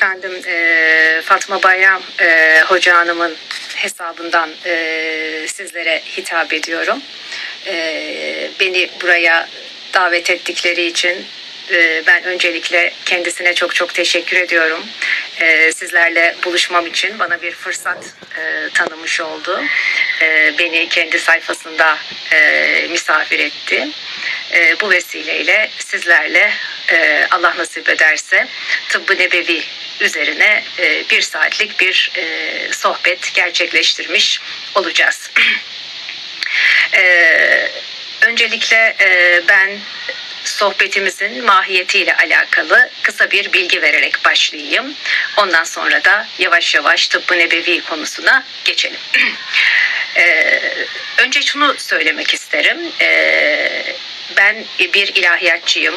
Efendim e, Fatma Bayram e, Hoca Hanım'ın hesabından e, sizlere hitap ediyorum. E, beni buraya davet ettikleri için e, ben öncelikle kendisine çok çok teşekkür ediyorum. E, sizlerle buluşmam için bana bir fırsat e, tanımış oldu. E, beni kendi sayfasında e, misafir etti. E, bu vesileyle sizlerle e, Allah nasip ederse tıbbı nebevi üzerine e, bir saatlik bir e, sohbet gerçekleştirmiş olacağız. e, öncelikle ben sohbetimizin mahiyetiyle alakalı kısa bir bilgi vererek başlayayım. Ondan sonra da yavaş yavaş tıbbı nebevi konusuna geçelim. Ee, önce şunu söylemek isterim. Ee, ben bir ilahiyatçıyım.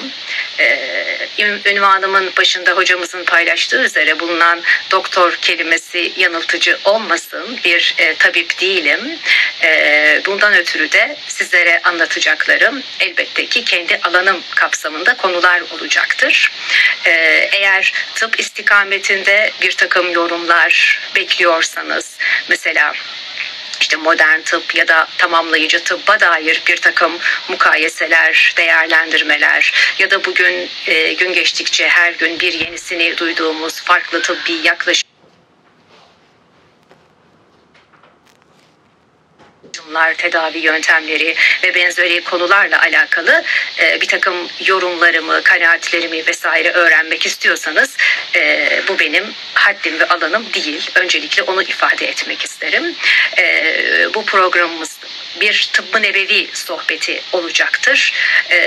Ee, ünvanımın başında hocamızın paylaştığı üzere bulunan doktor kelimesi yanıltıcı olmasın. Bir e, tabip değilim. E, bundan ötürü de sizlere anlatacaklarım elbette ki kendi alanım kapsamında konular olacaktır. E, eğer tıp istikametinde bir takım yorumlar bekliyorsanız mesela işte modern tıp ya da tamamlayıcı tıbba dair bir takım mukayeseler, değerlendirmeler ya da bugün e, gün geçtikçe her gün bir yenisini duyduğumuz farklı tıbbi yaklaşım yaklaşımlar, tedavi yöntemleri ve benzeri konularla alakalı e, bir takım yorumlarımı, kanaatlerimi vesaire öğrenmek istiyorsanız e, bu benim haddim ve alanım değil. Öncelikle onu ifade etmek isterim. E, bu programımız bir tıbbı nebevi sohbeti olacaktır. E,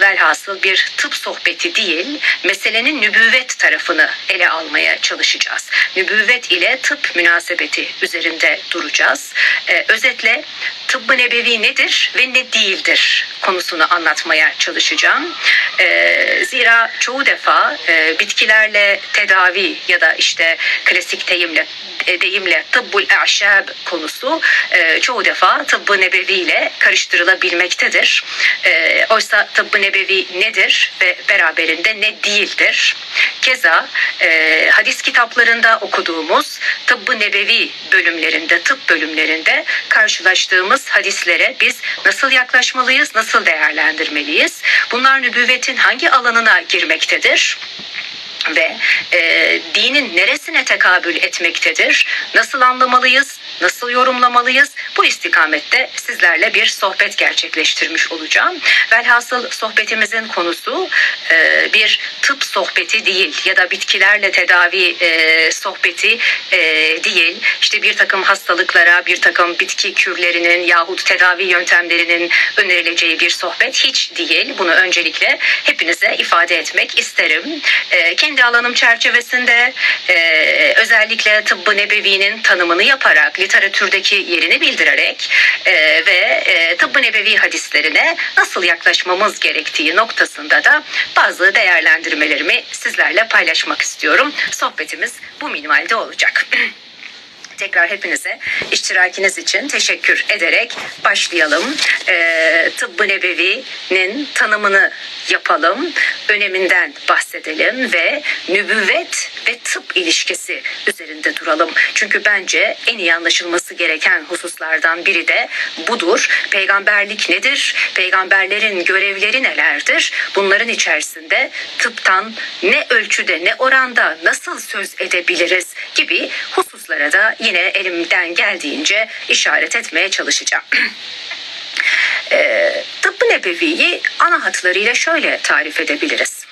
velhasıl bir tıp sohbeti değil, meselenin nübüvvet tarafını ele almaya çalışacağız. Nübüvvet ile tıp münasebeti üzerinde duracağız. E, özetle tıbbı nebevi nedir ve ne değildir konusunu anlatmaya çalışacağım. E, zira çoğu defa e, bitkilerle tedavi ya da işte klasik deyimle e, deyimle tıbbul aşab konusu e, çoğu defa tıbbı nebevi ile karıştırılabilmektedir. E, oysa tıbbı nebevi nedir ve beraberinde ne değildir? Keza e, hadis kitaplarında okuduğumuz tıbbı nebevi bölümlerinde, tıp bölümlerinde karşılaştığımız hadislere biz nasıl yaklaşmalıyız, nasıl değerlendirmeliyiz? Bunlar nübüvvetin hangi alanına girmektedir? Ve e, dinin neresine tekabül etmektedir? Nasıl anlamalıyız? Nasıl yorumlamalıyız? Bu istikamette sizlerle bir sohbet gerçekleştirmiş olacağım. Velhasıl sohbetimizin konusu e, bir tıp sohbeti değil ya da bitkilerle tedavi e, sohbeti e, değil. İşte bir takım hastalıklara, bir takım bitki kürlerinin yahut tedavi yöntemlerinin önerileceği bir sohbet hiç değil. Bunu öncelikle hepinize ifade etmek isterim. E, kendi alanım çerçevesinde e, özellikle tıbbı nebevinin tanımını yaparak, literatürdeki yerini bildirerek e, ve e, tıbbı nebevi hadislerine nasıl yaklaşmamız gerektiği noktasında da bazı değerlendirmelerimi sizlerle paylaşmak istiyorum. Sohbetimiz bu minvalde olacak. tekrar hepinize iştirakiniz için teşekkür ederek başlayalım. E, Tıbbı Nebevi'nin tanımını yapalım, öneminden bahsedelim ve nübüvvet ve tıp ilişkisi üzerinde duralım. Çünkü bence en iyi anlaşılması gereken hususlardan biri de budur. Peygamberlik nedir? Peygamberlerin görevleri nelerdir? Bunların içerisinde tıptan ne ölçüde ne oranda nasıl söz edebiliriz gibi hususlara da yine elimden geldiğince işaret etmeye çalışacağım. e, tıbbı nebeviyi ana hatlarıyla şöyle tarif edebiliriz.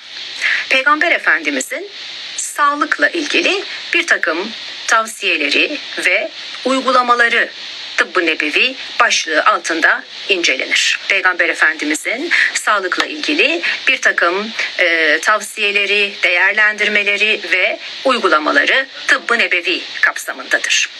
Peygamber Efendimizin sağlıkla ilgili bir takım tavsiyeleri ve uygulamaları tıbbı nebevi başlığı altında incelenir. Peygamber Efendimizin sağlıkla ilgili bir takım e, tavsiyeleri, değerlendirmeleri ve uygulamaları tıbbı nebevi kapsamındadır.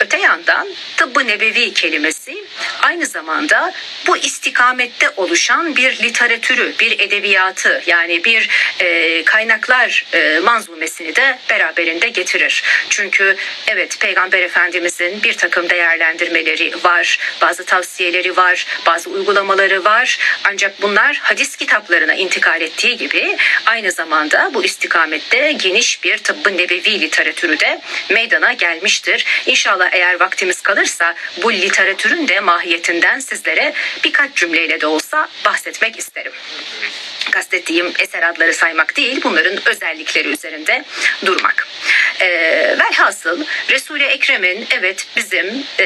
Öte yandan tıbbı nebevi kelimesi aynı zamanda bu istikamette oluşan bir literatürü, bir edebiyatı yani bir e, kaynaklar e, manzumesini de beraberinde getirir. Çünkü evet Peygamber Efendimizin bir takım değerlendirmeleri var, bazı tavsiyeleri var, bazı uygulamaları var. Ancak bunlar hadis kitaplarına intikal ettiği gibi aynı zamanda bu istikamette geniş bir tıbbı nebevi literatürü de meydana gelmiştir. İnşallah eğer vaktimiz kalırsa bu literatürün de mahiyetinden sizlere birkaç cümleyle de olsa bahsetmek isterim kastettiğim eser adları saymak değil bunların özellikleri üzerinde durmak. E, velhasıl Resul-i Ekrem'in evet bizim e,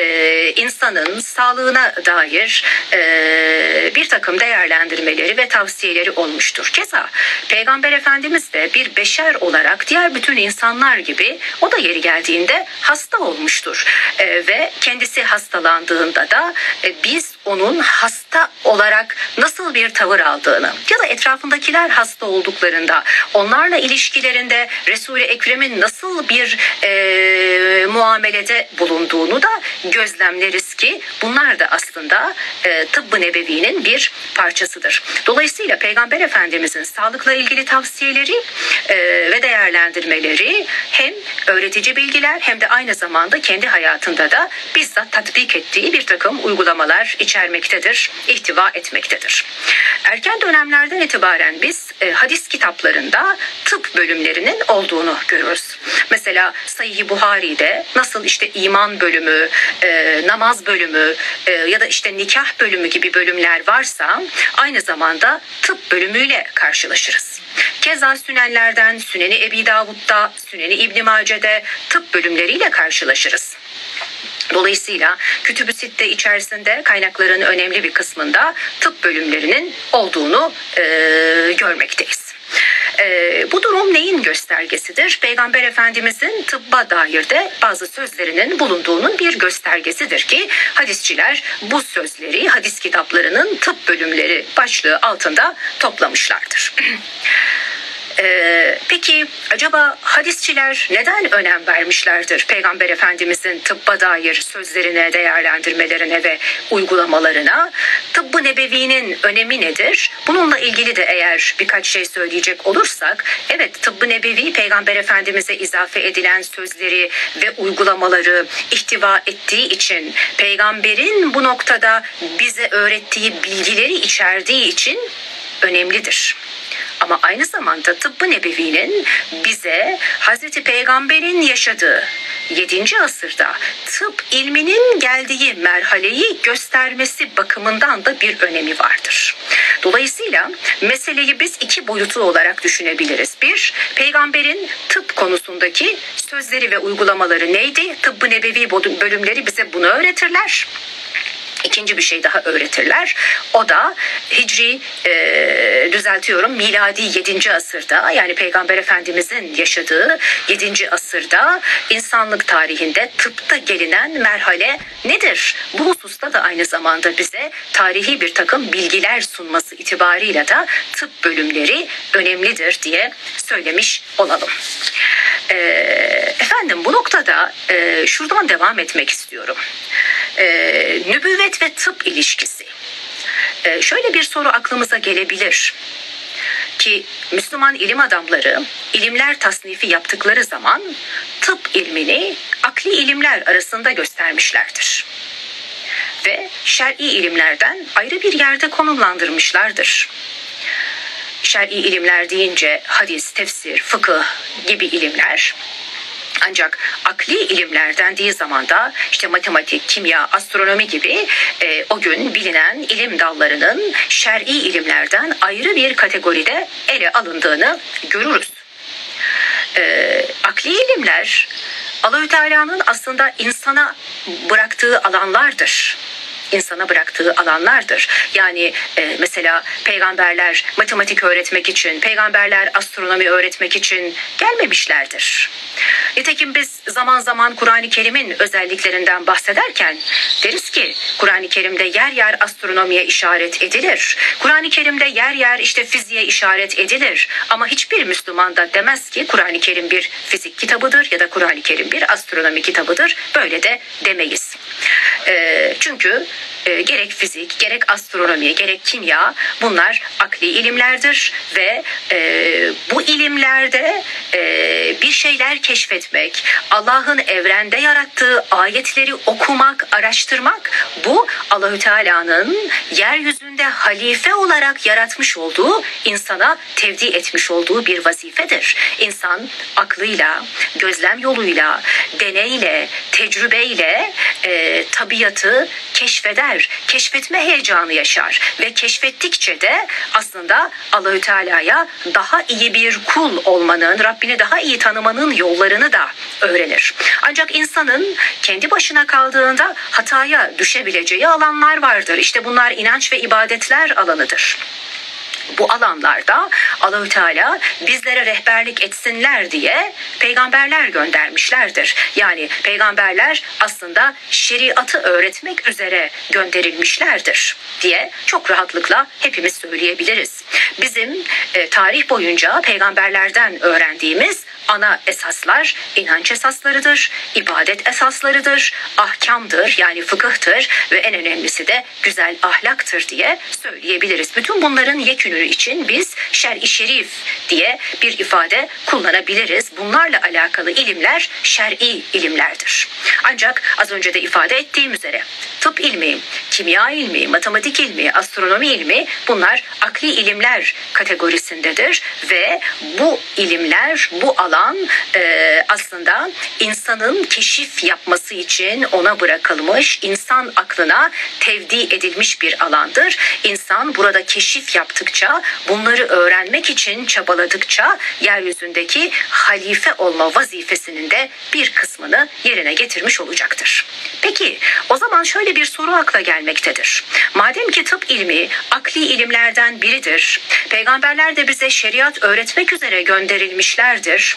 insanın sağlığına dair e, bir takım değerlendirmeleri ve tavsiyeleri olmuştur. Keza Peygamber Efendimiz de bir beşer olarak diğer bütün insanlar gibi o da yeri geldiğinde hasta olmuştur. E, ve kendisi hastalandığında da e, biz onun hasta olarak nasıl bir tavır aldığını ya da etrafındakiler hasta olduklarında onlarla ilişkilerinde Resul-i Ekrem'in nasıl bir e, muamelede bulunduğunu da gözlemleriz ki bunlar da aslında e, tıbbı nebevinin bir parçasıdır. Dolayısıyla Peygamber Efendimizin sağlıkla ilgili tavsiyeleri e, ve değerlendirmeleri hem öğretici bilgiler hem de aynı zamanda kendi hayatında da bizzat tatbik ettiği bir takım uygulamalar içermektedir, ihtiva etmektedir. Erken dönemlerden itibaren biz e, hadis kitaplarında tıp bölümlerinin olduğunu görürüz. Mesela Sahih Buhari'de nasıl işte iman bölümü, e, namaz bölümü e, ya da işte nikah bölümü gibi bölümler varsa aynı zamanda tıp bölümüyle karşılaşırız. Keza Sünenlerden Süneni Ebi Davud'da, Süneni İbn Mace'de tıp bölümleriyle karşılaşırız. Dolayısıyla Kütüb-ü Sitte içerisinde kaynakların önemli bir kısmında tıp bölümlerinin olduğunu e, görmekteyiz. E, bu durum neyin göstergesidir? Peygamber Efendimizin tıbba dair de bazı sözlerinin bulunduğunun bir göstergesidir ki hadisçiler bu sözleri hadis kitaplarının tıp bölümleri başlığı altında toplamışlardır. Ee, peki acaba hadisçiler neden önem vermişlerdir Peygamber Efendimizin tıbba dair sözlerine, değerlendirmelerine ve uygulamalarına? Tıbbı nebevinin önemi nedir? Bununla ilgili de eğer birkaç şey söyleyecek olursak, evet tıbbı nebevi Peygamber Efendimiz'e izafe edilen sözleri ve uygulamaları ihtiva ettiği için, peygamberin bu noktada bize öğrettiği bilgileri içerdiği için önemlidir. Ama aynı zamanda tıbbı nebevinin bize Hazreti Peygamber'in yaşadığı 7. asırda tıp ilminin geldiği merhaleyi göstermesi bakımından da bir önemi vardır. Dolayısıyla meseleyi biz iki boyutlu olarak düşünebiliriz. Bir, peygamberin tıp konusundaki sözleri ve uygulamaları neydi? Tıbbı nebevi bölümleri bize bunu öğretirler ikinci bir şey daha öğretirler. O da Hicri e, düzeltiyorum miladi 7. asırda yani Peygamber Efendimizin yaşadığı 7. asırda insanlık tarihinde tıpta gelinen merhale nedir? Bu hususta da aynı zamanda bize tarihi bir takım bilgiler sunması itibarıyla da tıp bölümleri önemlidir diye söylemiş olalım. E, efendim bu noktada e, şuradan devam etmek istiyorum. E, nübüvvet ve tıp ilişkisi. E, şöyle bir soru aklımıza gelebilir ki Müslüman ilim adamları ilimler tasnifi yaptıkları zaman tıp ilmini akli ilimler arasında göstermişlerdir. Ve şer'i ilimlerden ayrı bir yerde konumlandırmışlardır. Şer'i ilimler deyince hadis, tefsir, fıkıh gibi ilimler ancak akli ilimler dendiği zaman da işte matematik, kimya, astronomi gibi e, o gün bilinen ilim dallarının şer'i ilimlerden ayrı bir kategoride ele alındığını görürüz. E, akli ilimler Allahü Teala'nın aslında insana bıraktığı alanlardır insana bıraktığı alanlardır. Yani e, mesela peygamberler matematik öğretmek için, peygamberler astronomi öğretmek için gelmemişlerdir. Nitekim biz zaman zaman Kur'an-ı Kerim'in özelliklerinden bahsederken deriz ki Kur'an-ı Kerim'de yer yer astronomiye işaret edilir. Kur'an-ı Kerim'de yer yer işte fiziğe işaret edilir. Ama hiçbir Müslüman da demez ki Kur'an-ı Kerim bir fizik kitabıdır ya da Kur'an-ı Kerim bir astronomi kitabıdır. Böyle de demeyiz. E, çünkü e, gerek fizik, gerek astronomi, gerek kimya bunlar akli ilimlerdir ve e, bu ilimlerde e, bir şeyler keşfetmek, Allah'ın evrende yarattığı ayetleri okumak, araştırmak bu Allahü Teala'nın yeryüzünde halife olarak yaratmış olduğu insana tevdi etmiş olduğu bir vazifedir. İnsan aklıyla, gözlem yoluyla, deneyle, tecrübeyle e, tabiatı keşfeder, keşfetme heyecanı yaşar ve keşfettikçe de aslında Allahü Teala'ya daha iyi bir kul olmanın, Rabbini daha iyi tanımanın yollarını da öğrenir. Ancak insanın kendi başına kaldığında hataya düşebileceği alanlar vardır. İşte bunlar inanç ve ibadetler alanıdır bu alanlarda Allahü Teala bizlere rehberlik etsinler diye peygamberler göndermişlerdir. Yani peygamberler aslında şeriatı öğretmek üzere gönderilmişlerdir diye çok rahatlıkla hepimiz söyleyebiliriz. Bizim e, tarih boyunca peygamberlerden öğrendiğimiz ana esaslar inanç esaslarıdır, ibadet esaslarıdır, ahkamdır yani fıkıhtır ve en önemlisi de güzel ahlaktır diye söyleyebiliriz. Bütün bunların yekünü için biz şer-i şerif diye bir ifade kullanabiliriz. Bunlarla alakalı ilimler şer'i ilimlerdir. Ancak az önce de ifade ettiğim üzere tıp ilmi, kimya ilmi, matematik ilmi, astronomi ilmi bunlar akli ilimler kategorisindedir ve bu ilimler, bu alan e, aslında insanın keşif yapması için ona bırakılmış, insan aklına tevdi edilmiş bir alandır. İnsan burada keşif yaptıkça, bunları öğrenmek için çabaladıkça yeryüzündeki halife olma vazifesinin de bir kısmını yerine getirmiş olacaktır. Peki o zaman şöyle bir soru akla gelmektedir. Madem ki tıp ilmi akli ilimlerden biridir, peygamberler de bize şeriat öğretmek üzere gönderilmişlerdir.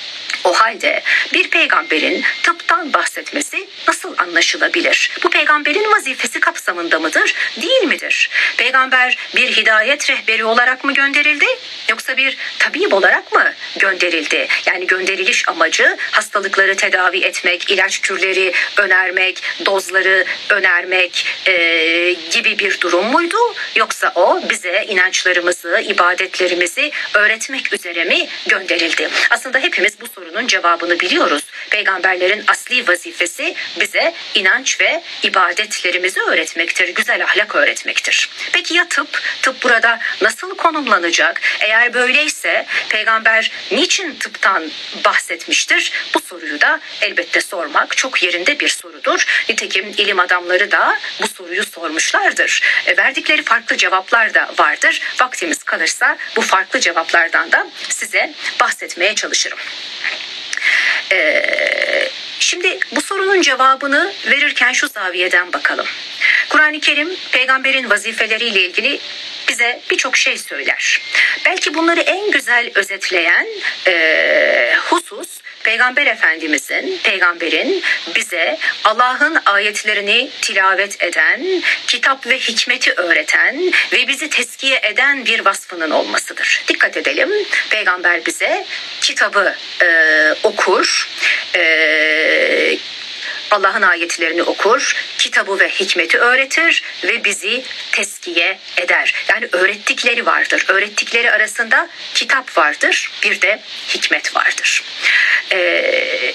O halde bir peygamberin tıptan bahsetmesi nasıl anlaşılabilir? Bu peygamberin vazifesi kapsamında mıdır, değil midir? Peygamber bir hidayet rehberi olarak mı gönderildi yoksa bir tabip olarak mı gönderildi? Yani gönderiliş amacı hastalıkları tedavi etmek, ilaç türleri önermek, dozları önermek e, gibi bir durum muydu? Yoksa o bize inançlarımızı, ibadetlerimizi öğretmek üzere mi gönderildi? Aslında hepimiz bu sorunu sorunun cevabını biliyoruz. Peygamberlerin asli vazifesi bize inanç ve ibadetlerimizi öğretmektir, güzel ahlak öğretmektir. Peki ya tıp? Tıp burada nasıl konumlanacak? Eğer böyleyse peygamber niçin tıptan bahsetmiştir? Bu soruyu da elbette sormak çok yerinde bir sorudur. Nitekim ilim adamları da bu soruyu sormuşlardır. E, verdikleri farklı cevaplar da vardır. Vaktimiz kalırsa bu farklı cevaplardan da size bahsetmeye çalışırım. Ee, şimdi bu sorunun cevabını verirken şu zaviyeden bakalım. Kur'an-ı Kerim peygamberin vazifeleriyle ilgili bize birçok şey söyler. Belki bunları en güzel özetleyen e, husus Peygamber Efendimizin, peygamberin bize Allah'ın ayetlerini tilavet eden, kitap ve hikmeti öğreten ve bizi teskiye eden bir vasfının olmasıdır. Dikkat edelim. Peygamber bize kitabı e, okur, e, Allah'ın ayetlerini okur, kitabı ve hikmeti öğretir ve bizi teskiye eder. Yani öğrettikleri vardır. Öğrettikleri arasında kitap vardır, bir de hikmet vardır. Ee,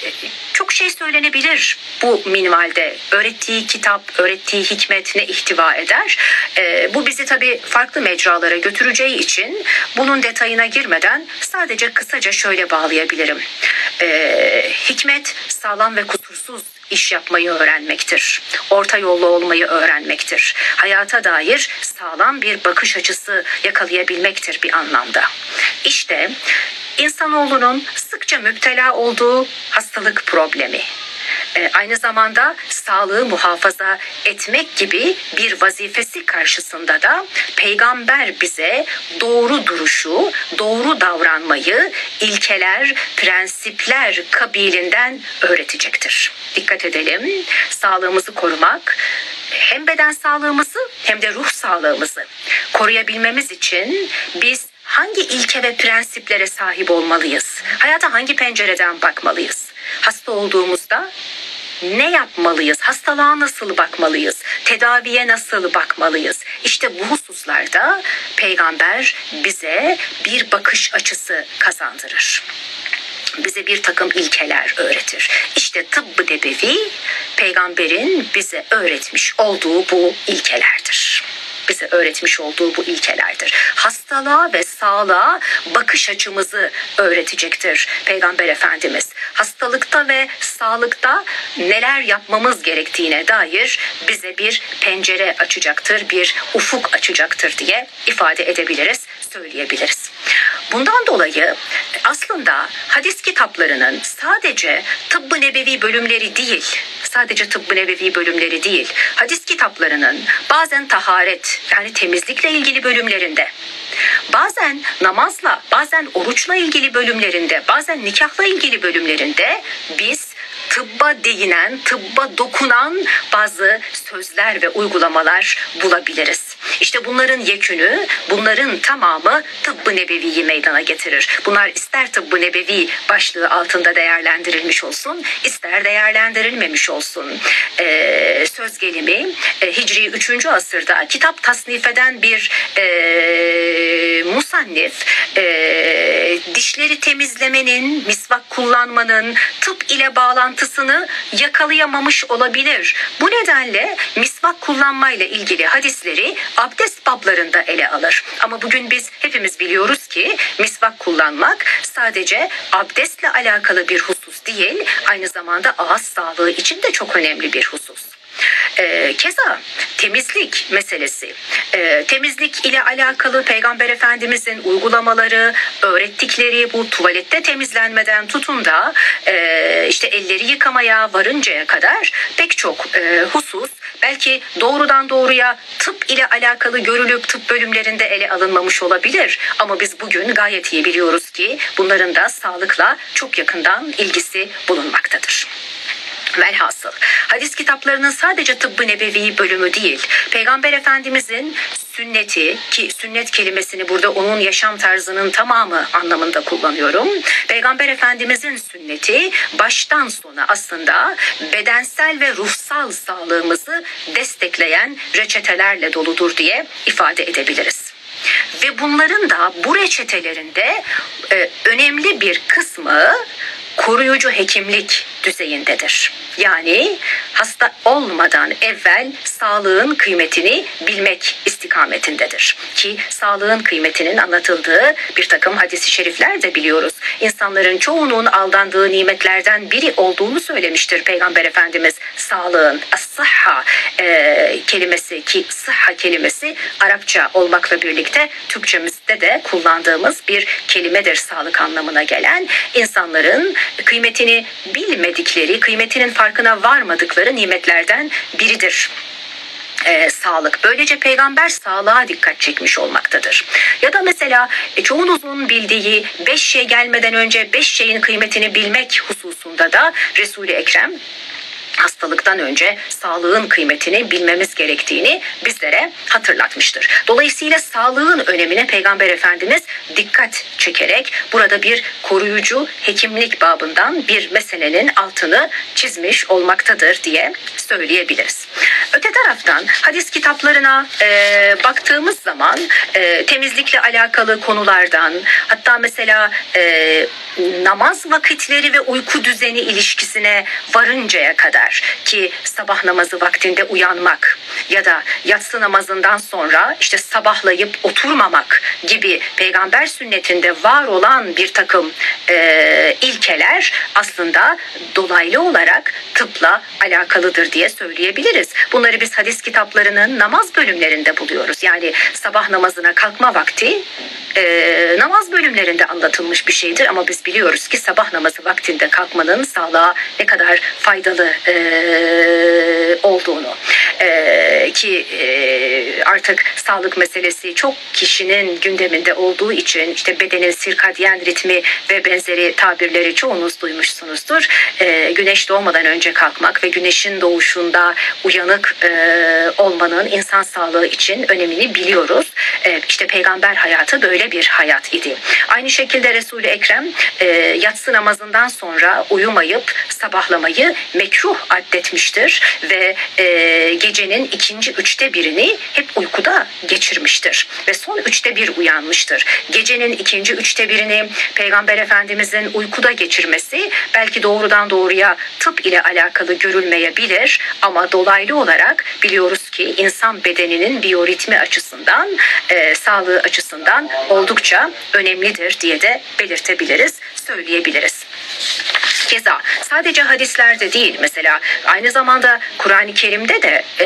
çok şey söylenebilir bu minvalde. Öğrettiği kitap, öğrettiği hikmet ne ihtiva eder? Ee, bu bizi tabii farklı mecralara götüreceği için bunun detayına girmeden sadece kısaca şöyle bağlayabilirim. Ee, hikmet sağlam ve kusursuz iş yapmayı öğrenmektir. Orta yollu olmayı öğrenmektir. Hayata dair sağlam bir bakış açısı yakalayabilmektir bir anlamda. İşte insanoğlunun sıkça müptela olduğu hastalık problemi e, aynı zamanda sağlığı muhafaza etmek gibi bir vazifesi karşısında da peygamber bize doğru duruşu, doğru davranmayı ilkeler, prensipler kabilinden öğretecektir. Dikkat edelim. Sağlığımızı korumak hem beden sağlığımızı hem de ruh sağlığımızı koruyabilmemiz için biz hangi ilke ve prensiplere sahip olmalıyız? Hayata hangi pencereden bakmalıyız? Hasta olduğumuzda ne yapmalıyız? Hastalığa nasıl bakmalıyız? Tedaviye nasıl bakmalıyız? İşte bu hususlarda peygamber bize bir bakış açısı kazandırır bize bir takım ilkeler öğretir. İşte tıbbı nebevi peygamberin bize öğretmiş olduğu bu ilkelerdir bize öğretmiş olduğu bu ilkelerdir. Hastalığa ve sağlığa bakış açımızı öğretecektir Peygamber Efendimiz. Hastalıkta ve sağlıkta neler yapmamız gerektiğine dair bize bir pencere açacaktır, bir ufuk açacaktır diye ifade edebiliriz, söyleyebiliriz. Bundan dolayı aslında hadis kitaplarının sadece tıbbı nebevi bölümleri değil, sadece tıbbı nebevi bölümleri değil, hadis kitaplarının bazen taharet yani temizlikle ilgili bölümlerinde, bazen namazla, bazen oruçla ilgili bölümlerinde, bazen nikahla ilgili bölümlerinde biz tıbba değinen, tıbba dokunan bazı sözler ve uygulamalar bulabiliriz. İşte bunların yekünü, bunların tamamı tıbbı nebeviyi meydana getirir. Bunlar ister tıbbı nebevi başlığı altında değerlendirilmiş olsun, ister değerlendirilmemiş olsun. Ee, söz gelimi e, Hicri 3. asırda kitap tasnif eden bir e, musannif e, dişleri temizlemenin, misvak kullanmanın tıp ile bağlantısını yakalayamamış olabilir. Bu nedenle misvak kullanmayla ilgili hadisleri abdest bablarında ele alır. Ama bugün biz hepimiz biliyoruz ki misvak kullanmak sadece abdestle alakalı bir husus değil, aynı zamanda ağız sağlığı için de çok önemli bir husus. E, keza temizlik meselesi. E, temizlik ile alakalı Peygamber Efendimizin uygulamaları, öğrettikleri bu tuvalette temizlenmeden tutun da e, işte elleri yıkamaya varıncaya kadar pek çok e, husus belki doğrudan doğruya tıp ile alakalı görülüp tıp bölümlerinde ele alınmamış olabilir. Ama biz bugün gayet iyi biliyoruz ki bunların da sağlıkla çok yakından ilgisi bulunmaktadır. Velhasıl hadis kitaplarının sadece tıbbı nebevi bölümü değil, Peygamber Efendimizin sünneti ki sünnet kelimesini burada onun yaşam tarzının tamamı anlamında kullanıyorum. Peygamber Efendimizin sünneti baştan sona aslında bedensel ve ruhsal sağlığımızı destekleyen reçetelerle doludur diye ifade edebiliriz. Ve bunların da bu reçetelerinde e, önemli bir kısmı koruyucu hekimlik düzeyindedir. Yani hasta olmadan evvel sağlığın kıymetini bilmek istikametindedir. Ki sağlığın kıymetinin anlatıldığı bir takım hadisi şerifler de biliyoruz. İnsanların çoğunun aldandığı nimetlerden biri olduğunu söylemiştir Peygamber Efendimiz. Sağlığın, as-sıhha e, kelimesi ki sıhha kelimesi Arapça olmakla birlikte Türkçemizde de kullandığımız bir kelimedir sağlık anlamına gelen. insanların kıymetini bilmedikleri, kıymetinin farkına varmadıkları nimetlerden biridir e, sağlık. Böylece peygamber sağlığa dikkat çekmiş olmaktadır. Ya da mesela e, çoğunuzun bildiği beş şey gelmeden önce beş şeyin kıymetini bilmek hususunda da Resul-i Ekrem hastalıktan önce sağlığın kıymetini bilmemiz gerektiğini bizlere hatırlatmıştır. Dolayısıyla sağlığın önemine Peygamber Efendimiz dikkat çekerek burada bir koruyucu hekimlik babından bir meselenin altını çizmiş olmaktadır diye söyleyebiliriz. Öte taraftan hadis kitaplarına e, baktığımız zaman e, temizlikle alakalı konulardan hatta mesela e, namaz vakitleri ve uyku düzeni ilişkisine varıncaya kadar ki sabah namazı vaktinde uyanmak ya da yatsı namazından sonra işte sabahlayıp oturmamak gibi peygamber sünnetinde var olan bir takım e, ilkeler aslında dolaylı olarak tıpla alakalıdır diye söyleyebiliriz. Bunları biz hadis kitaplarının namaz bölümlerinde buluyoruz. Yani sabah namazına kalkma vakti e, namaz bölümlerinde anlatılmış bir şeydir ama biz biliyoruz ki sabah namazı vaktinde kalkmanın sağlığa ne kadar faydalı e, olduğunu e, ki e, artık sağlık meselesi çok kişinin gündeminde olduğu için işte bedenin sirkadyen ritmi ve benzeri tabir tabirleri çoğunuz duymuşsunuzdur. E, güneş doğmadan önce kalkmak ve güneşin doğuşunda uyanık e, olmanın insan sağlığı için önemini biliyoruz. E, işte peygamber hayatı böyle bir hayat idi. Aynı şekilde Resul-i Ekrem e, yatsı namazından sonra uyumayıp sabahlamayı mekruh addetmiştir ve e, gecenin ikinci üçte birini hep uykuda geçirmiştir ve son üçte bir uyanmıştır. Gecenin ikinci üçte birini Peygamber Efendimizin uykuda geçirmesi belki doğrudan doğruya tıp ile alakalı görülmeyebilir ama dolaylı olarak biliyoruz ki insan bedeninin biyoritmi açısından, e, sağlığı açısından oldukça önemlidir diye de belirtebiliriz, söyleyebiliriz. Keza sadece hadislerde değil mesela aynı zamanda Kur'an-ı Kerim'de de e,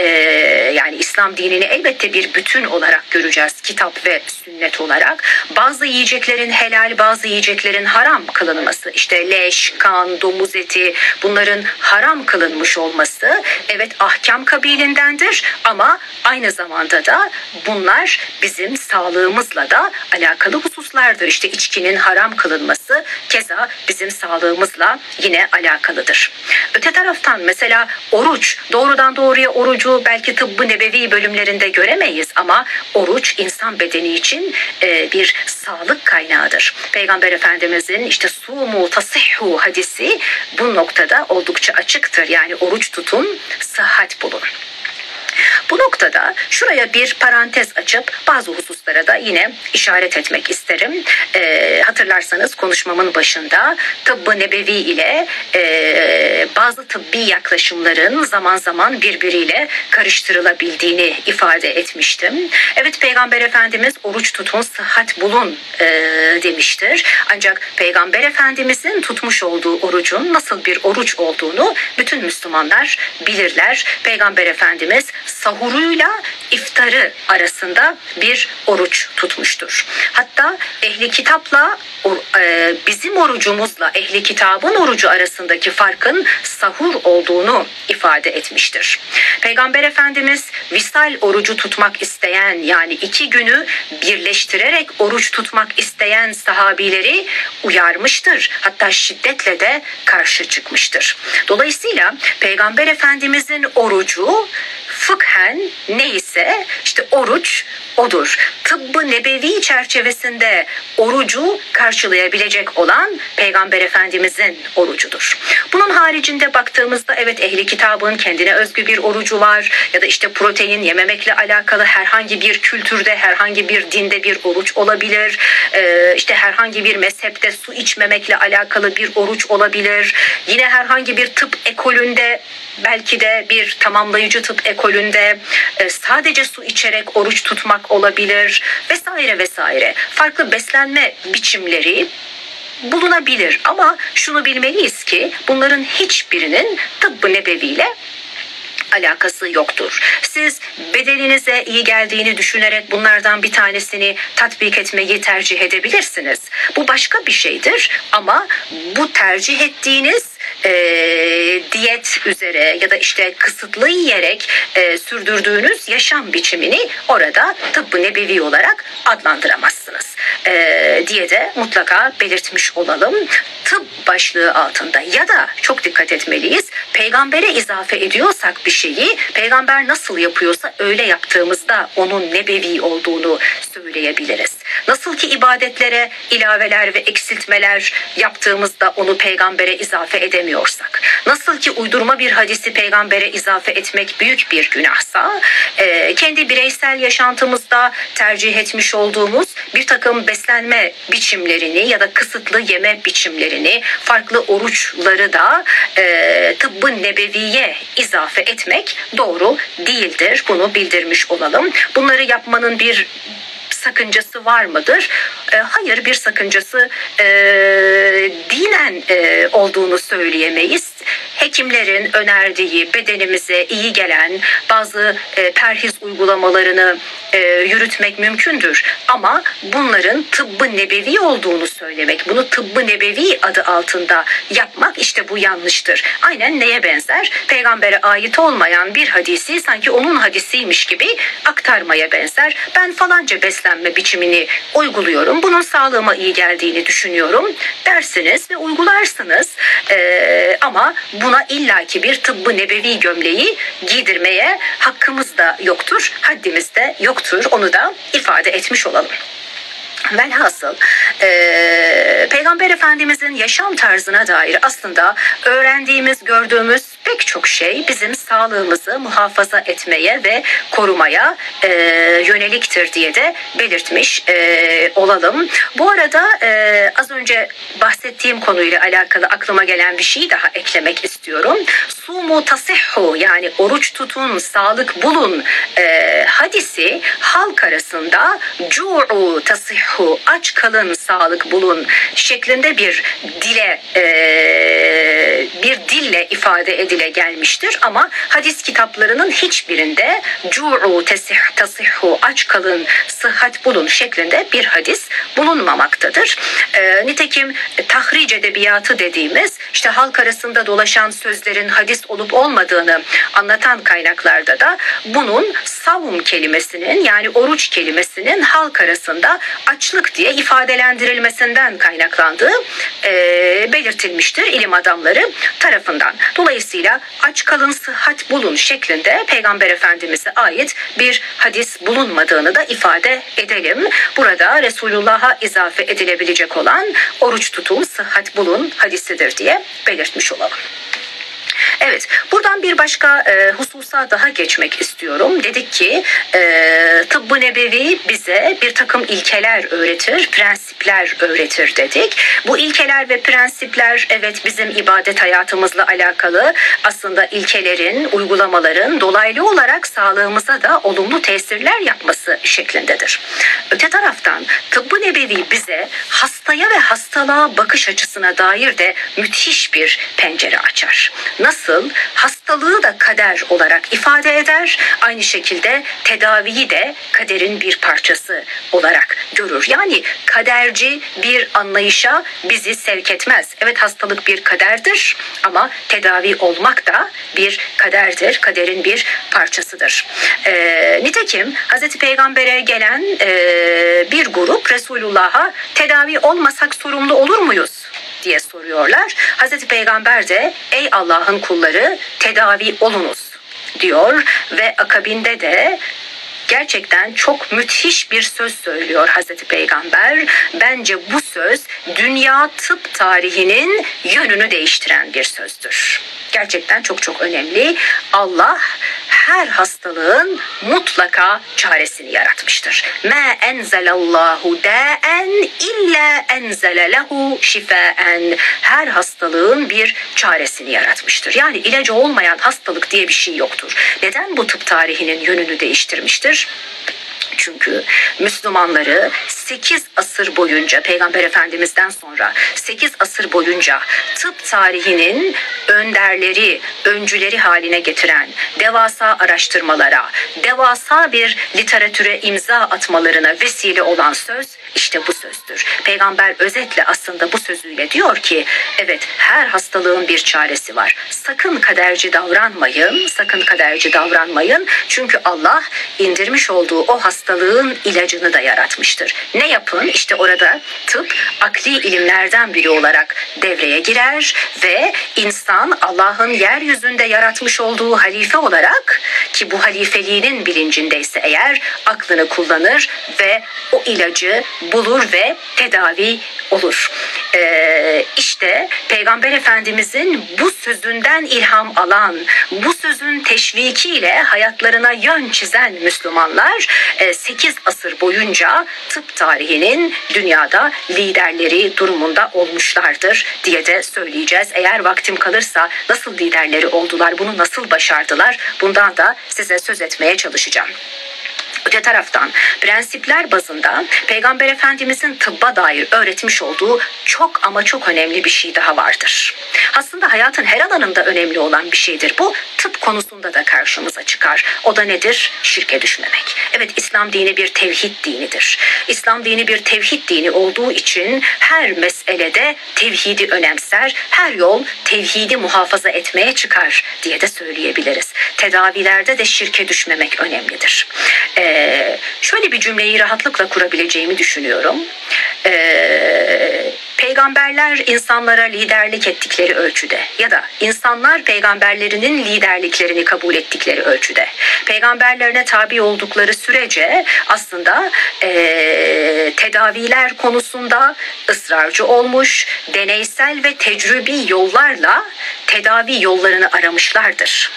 yani İslam dinini elbette bir bütün olarak göreceğiz kitap ve sünnet olarak. Bazı yiyeceklerin helal bazı yiyeceklerin haram kılınması işte leş, kan, domuz eti bunların haram kılınmış olması evet ahkam kabilindendir ama aynı zamanda da bunlar bizim sağlığımızla da alakalı hususlardır. İşte içkinin haram kılınması keza bizim sağlığımızla yine alakalıdır. Öte taraftan mesela oruç doğrudan doğruya orucu belki tıbbı nebevi bölümlerinde göremeyiz ama oruç insan bedeni için e, bir sağlık kaynağıdır. Peygamber Efendimizin işte sumu tasihhu hadisi bu noktada oldukça açıktır. Yani oruç tutun, sıhhat bulun. Bu noktada şuraya bir parantez açıp bazı hususlara da yine işaret etmek isterim. E, hatırlarsanız konuşmamın başında tıbbı nebevi ile e, bazı tıbbi yaklaşımların zaman zaman birbiriyle karıştırılabildiğini ifade etmiştim. Evet Peygamber Efendimiz oruç tutun sıhhat bulun e, demiştir. Ancak Peygamber Efendimizin tutmuş olduğu orucun nasıl bir oruç olduğunu bütün Müslümanlar bilirler. Peygamber Efendimiz sahuruyla iftarı arasında bir oruç tutmuştur. Hatta ehli kitapla e, bizim orucumuzla ehli kitabın orucu arasındaki farkın sahur olduğunu ifade etmiştir. Peygamber Efendimiz visal orucu tutmak isteyen yani iki günü birleştirerek oruç tutmak isteyen sahabileri uyarmıştır. Hatta şiddetle de karşı çıkmıştır. Dolayısıyla Peygamber Efendimizin orucu fıkhen neyse işte oruç odur. Tıbbı nebevi çerçevesinde orucu karşılayabilecek olan Peygamber Efendimizin orucudur. Bunun haricinde baktığımızda evet ehli kitabın kendine özgü bir orucu var ya da işte protein yememekle alakalı herhangi bir kültürde herhangi bir dinde bir oruç olabilir. Ee, işte herhangi bir mezhepte su içmemekle alakalı bir oruç olabilir. Yine herhangi bir tıp ekolünde belki de bir tamamlayıcı tıp ekolünde e, sadece su içerek oruç tutmak olabilir vesaire vesaire. Farklı beslenme biçimleri bulunabilir ama şunu bilmeliyiz ki bunların hiçbirinin tıbbı nebeviyle alakası yoktur. Siz bedeninize iyi geldiğini düşünerek bunlardan bir tanesini tatbik etmeyi tercih edebilirsiniz. Bu başka bir şeydir ama bu tercih ettiğiniz e, diyet üzere ya da işte kısıtlı yiyerek e, sürdürdüğünüz yaşam biçimini orada tıbbı nebevi olarak adlandıramazsınız e, diye de mutlaka belirtmiş olalım. Tıp başlığı altında ya da çok dikkat etmeliyiz peygambere izafe ediyorsak bir şeyi peygamber nasıl yapıyorsa öyle yaptığımızda onun nebevi olduğunu söyleyebiliriz. Nasıl ki ibadetlere ilaveler ve eksiltmeler yaptığımızda onu peygambere izafe edemiyorsak, nasıl ki uydurma bir hadisi peygambere izafe etmek büyük bir günahsa, e, kendi bireysel yaşantımızda tercih etmiş olduğumuz bir takım beslenme biçimlerini ya da kısıtlı yeme biçimlerini, farklı oruçları da e, tıbbın nebeviye izafe etmek doğru değildir. Bunu bildirmiş olalım. Bunları yapmanın bir sakıncası var mıdır? E, hayır bir sakıncası e, dinen e, olduğunu söyleyemeyiz. hekimlerin önerdiği bedenimize iyi gelen bazı e, perhiz uygulamalarını e, yürütmek mümkündür. Ama bunların tıbbı nebevi olduğunu söylemek, bunu tıbbı nebevi adı altında yapmak işte bu yanlıştır. Aynen neye benzer? Peygambere ait olmayan bir hadisi sanki onun hadisiymiş gibi aktarmaya benzer. Ben falanca beslenme biçimini uyguluyorum. Bunun sağlığıma iyi geldiğini düşünüyorum dersiniz ve uygularsınız. Ee, ama buna illaki bir tıbbı nebevi gömleği giydirmeye hakkımız da yoktur, haddimiz de yoktur. Onu da ifade etmiş olalım. Velhasıl e, Peygamber Efendimizin yaşam tarzına dair aslında öğrendiğimiz, gördüğümüz pek çok şey bizim sağlığımızı muhafaza etmeye ve korumaya e, yöneliktir diye de belirtmiş e, olalım. Bu arada e, az önce bahsettiğim konuyla alakalı aklıma gelen bir şey daha eklemek istiyorum. Sumu tasihhu yani oruç tutun, sağlık bulun e, hadisi halk arasında cu'u tasihhu aç kalın, sağlık bulun şeklinde bir dile e, bir dille ifade edile gelmiştir ama hadis kitaplarının hiçbirinde cu'u tesih, tasihhu aç kalın sıhhat bulun şeklinde bir hadis bulunmamaktadır. E, nitekim tahric edebiyatı dediğimiz işte halk arasında dolaşan sözlerin hadis olup olmadığını anlatan kaynaklarda da bunun savun kelimesinin yani oruç kelimesinin halk arasında açlık diye ifadelendirilmesinden kaynaklandığı e, belirtilmiştir ilim adamları tarafından. Dolayısıyla aç kalın sıhhat bulun şeklinde Peygamber Efendimiz'e ait bir hadis bulunmadığını da ifade edelim. Burada Resulullah'a izafe edilebilecek olan oruç tutun sıhhat bulun hadisidir diye belirtmiş olalım. Evet, buradan bir başka e, hususa daha geçmek istiyorum. Dedik ki e, tıbbı nebevi bize bir takım ilkeler öğretir, prensipler öğretir dedik. Bu ilkeler ve prensipler evet bizim ibadet hayatımızla alakalı aslında ilkelerin, uygulamaların dolaylı olarak sağlığımıza da olumlu tesirler yapması şeklindedir. Öte taraftan tıbbı nebevi bize hastaya ve hastalığa bakış açısına dair de müthiş bir pencere açar. Nasıl? Hastalığı da kader olarak ifade eder. Aynı şekilde tedaviyi de kaderin bir parçası olarak görür. Yani kaderci bir anlayışa bizi sevk etmez. Evet hastalık bir kaderdir ama tedavi olmak da bir kaderdir. Kaderin bir parçasıdır. E, nitekim Hazreti Peygamber'e gelen e, bir grup Resulullah'a tedavi olmasak sorumlu olur muyuz? Diye soruyorlar. Hazreti Peygamber de ey Allah'ın kulları tedavi olunuz diyor ve akabinde de gerçekten çok müthiş bir söz söylüyor Hazreti Peygamber. Bence bu söz dünya tıp tarihinin yönünü değiştiren bir sözdür. Gerçekten çok çok önemli. Allah her hastalığın mutlaka çaresini yaratmıştır. Ma enzelallahu da'en illa enzele lehu şifaen. Her hastalığın bir çaresini yaratmıştır. Yani ilacı olmayan hastalık diye bir şey yoktur. Neden bu tıp tarihinin yönünü değiştirmiştir? Çünkü Müslümanları 8 asır boyunca Peygamber Efendimiz'den sonra 8 asır boyunca tıp tarihinin önderleri, öncüleri haline getiren devasa araştırmalara, devasa bir literatüre imza atmalarına vesile olan söz işte bu sözdür. Peygamber özetle aslında bu sözüyle diyor ki evet her hastalığın bir çaresi var. Sakın kaderci davranmayın, sakın kaderci davranmayın. Çünkü Allah indirmiş olduğu o hastalığın ilacını da yaratmıştır. Ne yapın? İşte orada tıp akli ilimlerden biri olarak devreye girer ve insan Allah'ın yeryüzünde yaratmış olduğu halife olarak ki bu halifeliğinin bilincindeyse eğer aklını kullanır ve o ilacı bulur ve tedavi olur. Ee, işte Peygamber Efendimizin bu sözünden ilham alan, bu sözün teşvikiyle hayatlarına yön çizen Müslümanlar 8 e, asır boyunca tıp tarihinin dünyada liderleri durumunda olmuşlardır diye de söyleyeceğiz. Eğer vaktim kalırsa nasıl liderleri oldular, bunu nasıl başardılar bundan da size söz etmeye çalışacağım. Öte taraftan prensipler bazında Peygamber Efendimizin tıbba dair öğretmiş olduğu çok ama çok önemli bir şey daha vardır. Aslında hayatın her alanında önemli olan bir şeydir bu. Tıp konusunda da karşımıza çıkar. O da nedir? Şirke düşmemek. Evet İslam dini bir tevhid dinidir. İslam dini bir tevhid dini olduğu için her meselede tevhidi önemser, her yol tevhidi muhafaza etmeye çıkar diye de söyleyebiliriz. Tedavilerde de şirke düşmemek önemlidir. Ee, şöyle bir cümleyi rahatlıkla kurabileceğimi düşünüyorum. Ee, peygamberler insanlara liderlik ettikleri ölçüde ya da insanlar peygamberlerinin liderliklerini kabul ettikleri ölçüde peygamberlerine tabi oldukları sürece aslında e, tedaviler konusunda ısrarcı olmuş deneysel ve tecrübi yollarla tedavi yollarını aramışlardır.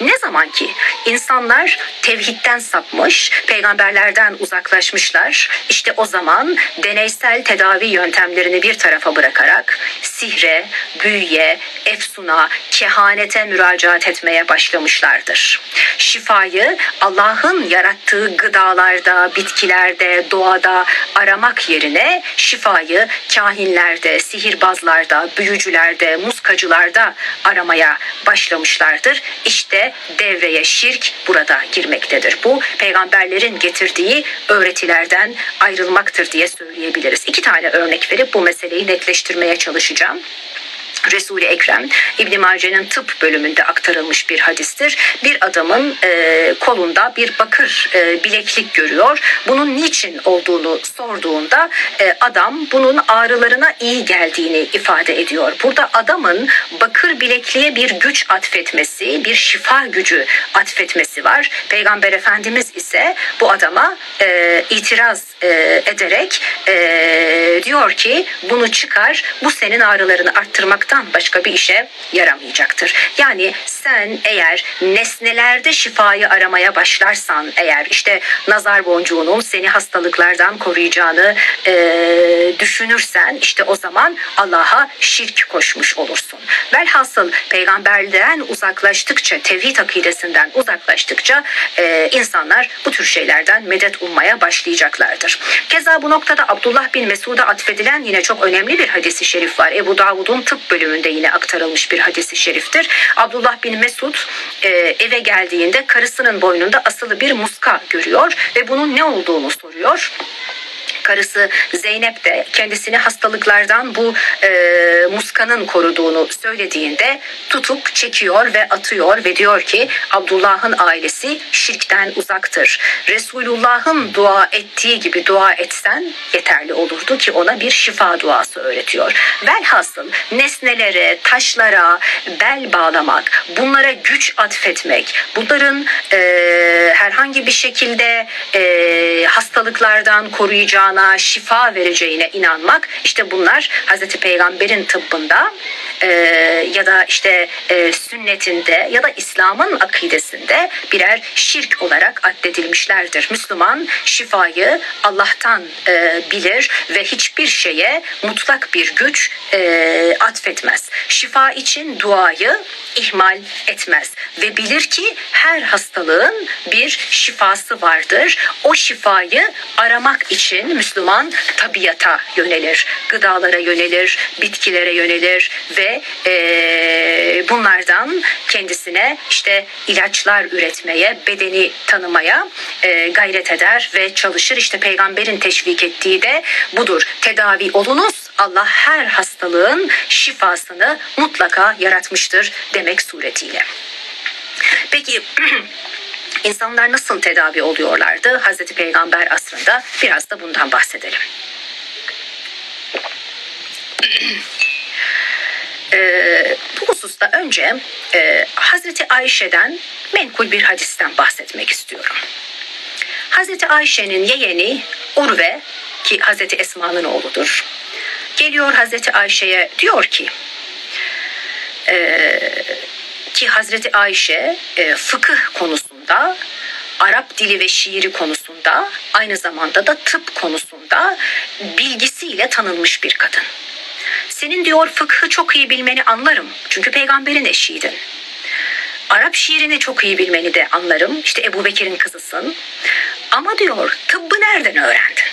Ne zaman ki insanlar tevhidden sapmış, peygamberlerden uzaklaşmışlar, işte o zaman deneysel tedavi yöntemlerini bir tarafa bırakarak sihre, büyüye, efsuna, kehanete müracaat etmeye başlamışlardır. Şifayı Allah'ın yarattığı gıdalarda, bitkilerde, doğada aramak yerine şifayı kahinlerde, sihirbazlarda, büyücülerde, muskacılarda aramaya başlamışlardır. İşte devreye şirk burada girmektedir. Bu peygamberlerin getirdiği öğretilerden ayrılmaktır diye söyleyebiliriz. İki tane örnek verip bu meseleyi netleştirmeye çalışacağım. Resul-i Ekrem İbn Mace'nin tıp bölümünde aktarılmış bir hadistir. Bir adamın e, kolunda bir bakır e, bileklik görüyor. Bunun niçin olduğunu sorduğunda e, adam bunun ağrılarına iyi geldiğini ifade ediyor. Burada adamın bakır bilekliğe bir güç atfetmesi, bir şifa gücü atfetmesi var. Peygamber Efendimiz ise bu adama e, itiraz e, ederek e, diyor ki bunu çıkar bu senin ağrılarını arttırmakta olmaktan başka bir işe yaramayacaktır. Yani sen eğer nesnelerde şifayı aramaya başlarsan eğer işte nazar boncuğunun seni hastalıklardan koruyacağını e, düşünürsen işte o zaman Allah'a şirk koşmuş olursun. Velhasıl peygamberden uzaklaştıkça tevhid akidesinden uzaklaştıkça e, insanlar bu tür şeylerden medet ummaya başlayacaklardır. Keza bu noktada Abdullah bin Mesud'a atfedilen yine çok önemli bir hadisi şerif var. Ebu Davud'un tıp bölümü bölümünde yine aktarılmış bir hadisi şeriftir. Abdullah bin Mesud e, eve geldiğinde karısının boynunda asılı bir muska görüyor ve bunun ne olduğunu soruyor karısı Zeynep de kendisini hastalıklardan bu e, muskanın koruduğunu söylediğinde tutup çekiyor ve atıyor ve diyor ki Abdullah'ın ailesi şirkten uzaktır. Resulullah'ın dua ettiği gibi dua etsen yeterli olurdu ki ona bir şifa duası öğretiyor. Velhasıl nesnelere, taşlara bel bağlamak, bunlara güç atfetmek, bunların e, herhangi bir şekilde e, hastalıklardan koruyacağını insana şifa vereceğine inanmak işte bunlar Hazreti Peygamber'in tıbbında e, ya da işte e, sünnetinde ya da İslam'ın akidesinde birer şirk olarak addedilmişlerdir. Müslüman şifayı Allah'tan e, bilir ve hiçbir şeye mutlak bir güç e, atfetmez. Şifa için duayı ihmal etmez ve bilir ki her hastalığın bir şifası vardır. O şifayı aramak için Müslüman tabiata yönelir, gıdalara yönelir, bitkilere yönelir ve e, bunlardan kendisine işte ilaçlar üretmeye, bedeni tanımaya e, gayret eder ve çalışır. İşte peygamberin teşvik ettiği de budur. Tedavi olunuz Allah her hastalığın şifasını mutlaka yaratmıştır demek suretiyle. Peki insanlar nasıl tedavi oluyorlardı Hazreti Peygamber asrında? Biraz da bundan bahsedelim. Ee, bu hususta önce e, Hazreti Ayşe'den menkul bir hadisten bahsetmek istiyorum. Hazreti Ayşe'nin yeğeni Urve ki Hazreti Esma'nın oğludur. Geliyor Hazreti Ayşe'ye diyor ki e, ki Hazreti Ayşe e, fıkıh konusunda Arap dili ve şiiri konusunda aynı zamanda da tıp konusunda bilgisiyle tanınmış bir kadın. Senin diyor fıkhı çok iyi bilmeni anlarım. Çünkü peygamberin eşiydin. Arap şiirini çok iyi bilmeni de anlarım. İşte Ebu Bekir'in kızısın. Ama diyor tıbbı nereden öğrendin?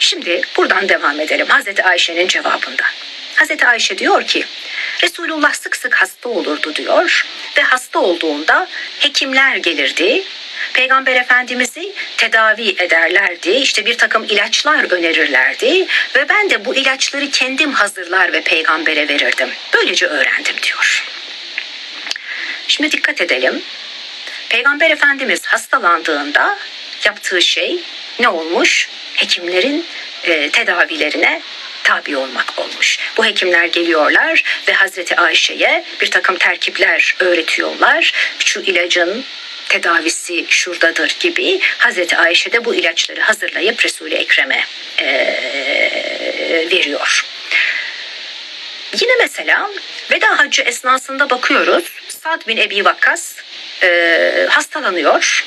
Şimdi buradan devam edelim Hazreti Ayşe'nin cevabından. Hazreti Ayşe diyor ki Resulullah sık sık hasta olurdu diyor ve hasta olduğunda hekimler gelirdi. Peygamber Efendimiz'i tedavi ederlerdi. İşte bir takım ilaçlar önerirlerdi ve ben de bu ilaçları kendim hazırlar ve peygambere verirdim. Böylece öğrendim diyor. Şimdi dikkat edelim. Peygamber Efendimiz hastalandığında yaptığı şey ne olmuş? Hekimlerin e, tedavilerine tabi olmak olmuş. Bu hekimler geliyorlar ve Hazreti Ayşe'ye bir takım terkipler öğretiyorlar. Şu ilacın tedavisi şuradadır gibi Hazreti Ayşe de bu ilaçları hazırlayıp Resul-i Ekrem'e e, veriyor. Yine mesela veda haccı esnasında bakıyoruz. Sad bin Ebi Vakkas e, hastalanıyor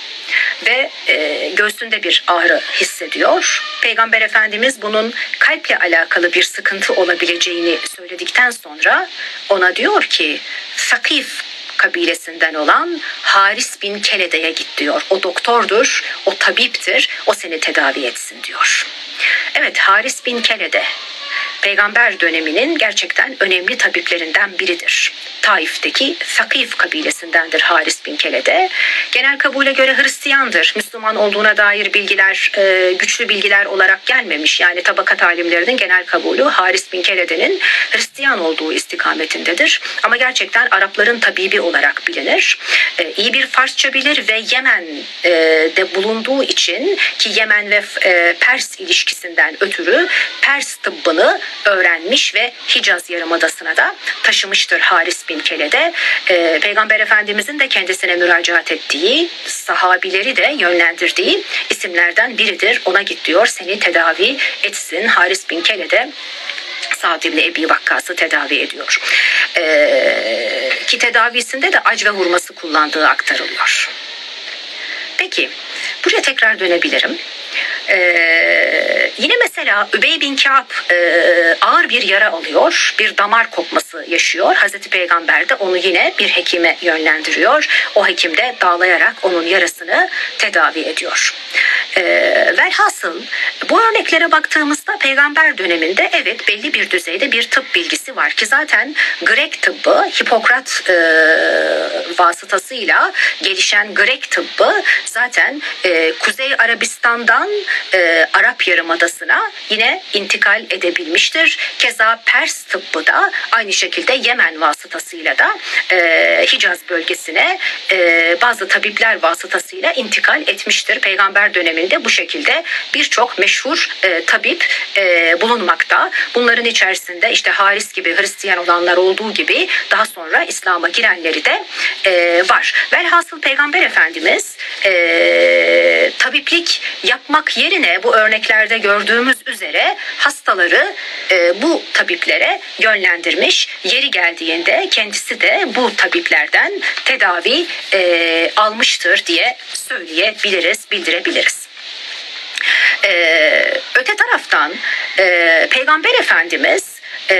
ve e, göğsünde bir ağrı hissediyor. Peygamber Efendimiz bunun kalple alakalı bir sıkıntı olabileceğini söyledikten sonra ona diyor ki Sakif kabilesinden olan Haris bin Kelede'ye git diyor. O doktordur, o tabiptir, o seni tedavi etsin diyor. Evet Haris bin Kelede peygamber döneminin gerçekten önemli tabiplerinden biridir. Taif'teki Sakif kabilesindendir Haris bin Kele'de. Genel kabule göre Hristiyandır. Müslüman olduğuna dair bilgiler, e, güçlü bilgiler olarak gelmemiş. Yani tabakat alimlerinin genel kabulü Haris bin Kelede'nin Hristiyan olduğu istikametindedir. Ama gerçekten Arapların tabibi olarak bilinir. E, iyi bir Farsça bilir ve Yemen'de e, bulunduğu için ki Yemen ve Pers ilişkisinden ötürü Pers tıbbını öğrenmiş ve Hicaz Yarımadası'na da taşımıştır Haris bin Kele'de. E, Peygamber Efendimizin de kendisine müracaat ettiği, sahabileri de yönlendirdiği isimlerden biridir. Ona git diyor seni tedavi etsin. Haris bin Kele'de Sa'd ibn Ebi Vakkas'ı tedavi ediyor. Ee, ki tedavisinde de ac ve hurması kullandığı aktarılıyor. Peki buraya tekrar dönebilirim. Ee, yine mesela Übey bin Ka'b e, ağır bir yara alıyor. Bir damar kopması yaşıyor. Hazreti Peygamber de onu yine bir hekime yönlendiriyor. O hekim de dağlayarak onun yarasını tedavi ediyor. E, velhasıl bu örneklere baktığımızda peygamber döneminde evet belli bir düzeyde bir tıp bilgisi var ki zaten Grek tıbbı Hipokrat e, vasıtasıyla gelişen Grek tıbbı zaten e, Kuzey Arabistan'dan e, Arap Yarımadası'na yine intikal edebilmiştir. Keza Pers tıbbı da aynı şekilde Yemen vasıtasıyla da e, Hicaz bölgesine e, bazı tabipler vasıtasıyla intikal etmiştir. Peygamber döneminde bu şekilde birçok meşhur e, tabip e, bulunmakta. Bunların içerisinde işte Haris gibi Hristiyan olanlar olduğu gibi daha sonra İslam'a girenleri de e, var. Velhasıl Peygamber Efendimiz e, tabiplik yapmak yerine bu örneklerde gördüğümüz üzere hastaları e, bu tabiplere yönlendirmiş. Yeri geldiğinde kendisi de bu tabiplerden tedavi e, almıştır diye söyleyebiliriz, bildirebiliriz. Ee, öte taraftan e, Peygamber Efendimiz e,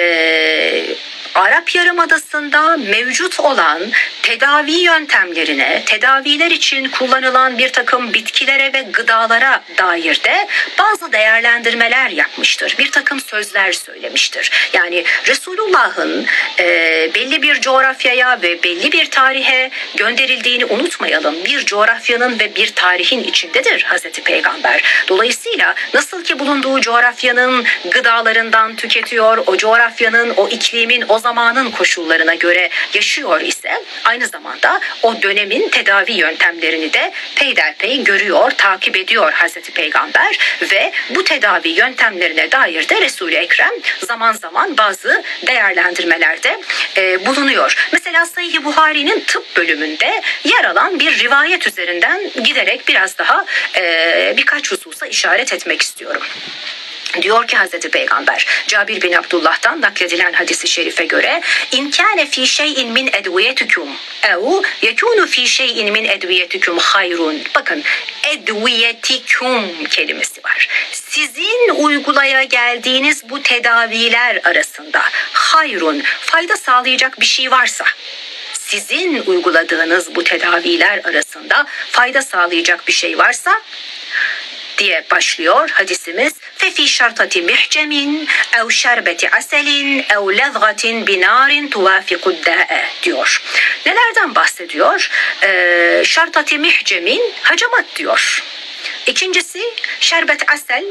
Arap Yarımadası'nda mevcut olan tedavi yöntemlerine, tedaviler için kullanılan bir takım bitkilere ve gıdalara dair de bazı değerlendirmeler yapmıştır. Bir takım sözler söylemiştir. Yani Resulullah'ın e, belli bir coğrafyaya ve belli bir tarihe gönderildiğini unutmayalım. Bir coğrafyanın ve bir tarihin içindedir Hazreti Peygamber. Dolayısıyla nasıl ki bulunduğu coğrafyanın gıdalarından tüketiyor, o coğrafyanın, o iklimin, o zamanın koşullarına göre yaşıyor ise aynı zamanda o dönemin tedavi yöntemlerini de peyderpey görüyor, takip ediyor Hazreti Peygamber ve bu tedavi yöntemlerine dair de Resul-i Ekrem zaman zaman bazı değerlendirmelerde e, bulunuyor. Mesela Sahih Buhari'nin tıp bölümünde yer alan bir rivayet üzerinden giderek biraz daha e, birkaç hususa işaret etmek istiyorum. Diyor ki Hazreti Peygamber Cabir bin Abdullah'tan nakledilen hadisi şerife göre in kana fi şey'in min edviyetikum ev yekunu fi şey'in min edviyetikum hayrun bakın edviyetikum kelimesi var. Sizin uygulaya geldiğiniz bu tedaviler arasında hayrun fayda sağlayacak bir şey varsa sizin uyguladığınız bu tedaviler arasında fayda sağlayacak bir şey varsa diye başlıyor hadisimiz. في شرطة محجم أو شربة عسل أو لذغة بنار توافق الداء. ديور نلاردن باست ديور آه، شرطة محجم هجمت ديور İkincisi şerbet asel,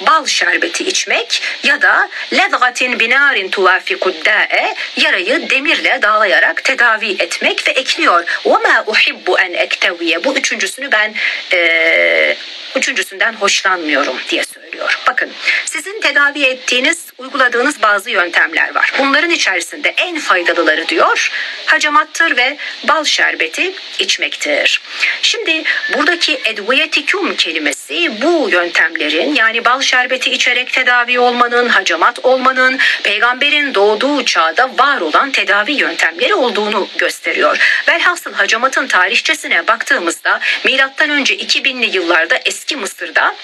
bal şerbeti içmek ya da ledgatin binarin tuvafikud da'e yarayı demirle dağlayarak tedavi etmek ve ekliyor. Ve ma uhibbu en ekteviye. Bu üçüncüsünü ben e, üçüncüsünden hoşlanmıyorum diye söylüyor. Bakın sizin tedavi ettiğiniz uyguladığınız bazı yöntemler var. Bunların içerisinde en faydalıları diyor hacamattır ve bal şerbeti içmektir. Şimdi buradaki edviyetikum kelimesi bu yöntemlerin yani bal şerbeti içerek tedavi olmanın, hacamat olmanın peygamberin doğduğu çağda var olan tedavi yöntemleri olduğunu gösteriyor. Velhasıl hacamatın tarihçesine baktığımızda milattan önce 2000'li yıllarda eski Mısır'da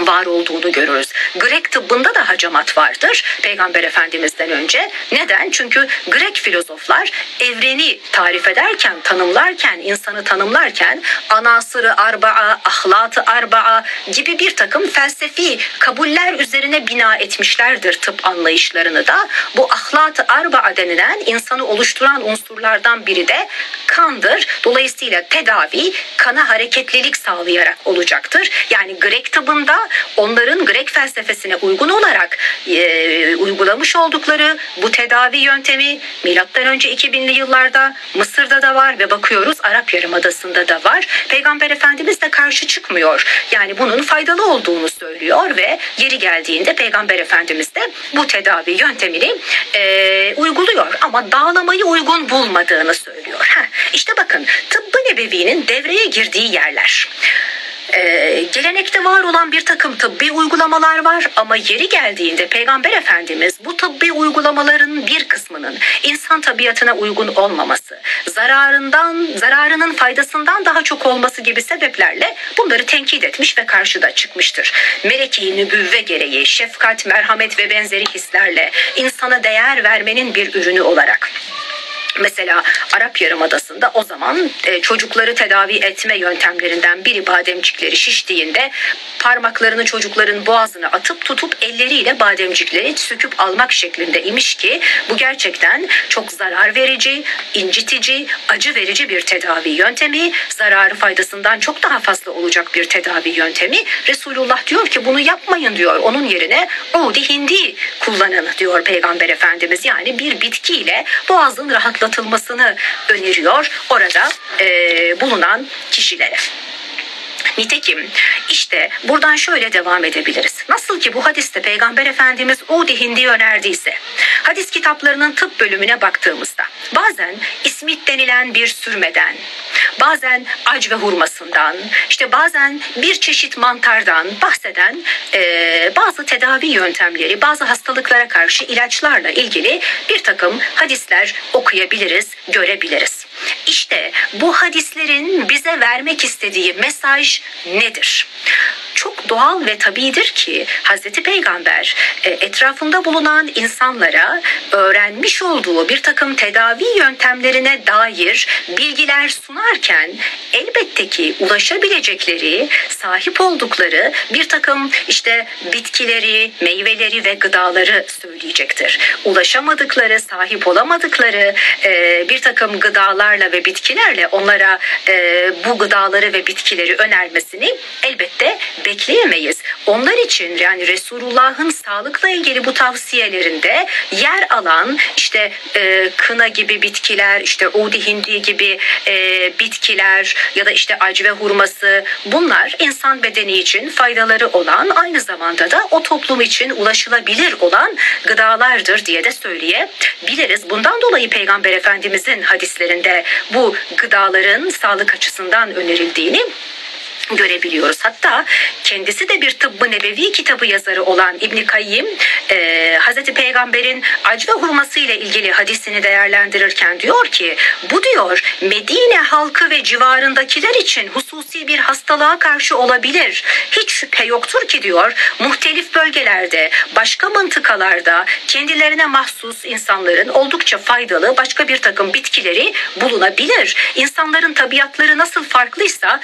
var olduğunu görürüz. Grek tıbbında da hacamat vardır Peygamber Efendimiz'den önce. Neden? Çünkü Grek filozoflar evreni tarif ederken, tanımlarken, insanı tanımlarken anasırı arba'a, ahlatı arba'a gibi bir takım felsefi kabuller üzerine bina etmişlerdir tıp anlayışlarını da. Bu ahlatı arba'a denilen insanı oluşturan unsurlardan biri de kandır. Dolayısıyla tedavi kana hareketlilik sağlayarak olacaktır. Yani Grek tıbbında onların Grek felsefesine uygun olarak e, uygulamış oldukları bu tedavi yöntemi milattan önce 2000'li yıllarda Mısır'da da var ve bakıyoruz Arap Yarımadası'nda da var. Peygamber Efendimiz de karşı çıkmıyor. Yani bunun faydalı olduğunu söylüyor ve yeri geldiğinde Peygamber Efendimiz de bu tedavi yöntemini e, uyguluyor ama dağlamayı uygun bulmadığını söylüyor. Heh, işte bakın tıbbı nebevinin devreye girdiği yerler. Ee, gelenekte var olan bir takım tıbbi uygulamalar var ama yeri geldiğinde Peygamber Efendimiz bu tıbbi uygulamaların bir kısmının insan tabiatına uygun olmaması, zararından, zararının faydasından daha çok olması gibi sebeplerle bunları tenkit etmiş ve karşıda çıkmıştır. Meleki nübüvve gereği şefkat, merhamet ve benzeri hislerle insana değer vermenin bir ürünü olarak Mesela Arap Yarımadası'nda o zaman e, çocukları tedavi etme yöntemlerinden biri bademcikleri şiştiğinde parmaklarını çocukların boğazına atıp tutup elleriyle bademcikleri söküp almak şeklinde imiş ki bu gerçekten çok zarar verici, incitici, acı verici bir tedavi yöntemi. Zararı faydasından çok daha fazla olacak bir tedavi yöntemi. Resulullah diyor ki bunu yapmayın diyor. Onun yerine udi hindi kullanın diyor Peygamber Efendimiz. Yani bir bitkiyle boğazın rahat atlatılmasını öneriyor orada e, bulunan kişilere. Nitekim işte buradan şöyle devam edebiliriz. Nasıl ki bu hadiste Peygamber Efendimiz Udi Hindi önerdiyse hadis kitaplarının tıp bölümüne baktığımızda bazen ismit denilen bir sürmeden bazen ac ve hurmasından işte bazen bir çeşit mantardan bahseden e, bazı tedavi yöntemleri bazı hastalıklara karşı ilaçlarla ilgili bir takım hadisler okuyabiliriz görebiliriz. İşte bu hadislerin bize vermek istediği mesaj nedir? Çok doğal ve tabidir ki Hazreti Peygamber e, etrafında bulunan insanlara öğrenmiş olduğu bir takım tedavi yöntemlerine dair bilgiler sunarken elbette ki ulaşabilecekleri, sahip oldukları bir takım işte bitkileri, meyveleri ve gıdaları söyleyecektir. Ulaşamadıkları, sahip olamadıkları e, bir takım gıdalarla ve bitkilerle onlara e, bu gıdaları ve bitkileri önermesini elbette bekleyemeyiz. Onlar için yani Resulullah'ın sağlıkla ilgili bu tavsiyelerinde yer alan işte e, kına gibi bitkiler, işte udi hindi gibi e, bitkiler ya da işte ac ve hurması bunlar insan bedeni için faydaları olan aynı zamanda da o toplum için ulaşılabilir olan gıdalardır diye de söyleyebiliriz. Bundan dolayı Peygamber Efendimizin hadislerinde bu gıdaların sağlık açısından önerildiğini görebiliyoruz. Hatta kendisi de bir tıbbı nebevi kitabı yazarı olan İbn Kayyim e, Hazreti Peygamber'in acı ve hurması ile ilgili hadisini değerlendirirken diyor ki bu diyor Medine halkı ve civarındakiler için hususi bir hastalığa karşı olabilir. Hiç şüphe yoktur ki diyor muhtelif bölgelerde başka mıntıkalarda kendilerine mahsus insanların oldukça faydalı başka bir takım bitkileri bulunabilir. İnsanların tabiatları nasıl farklıysa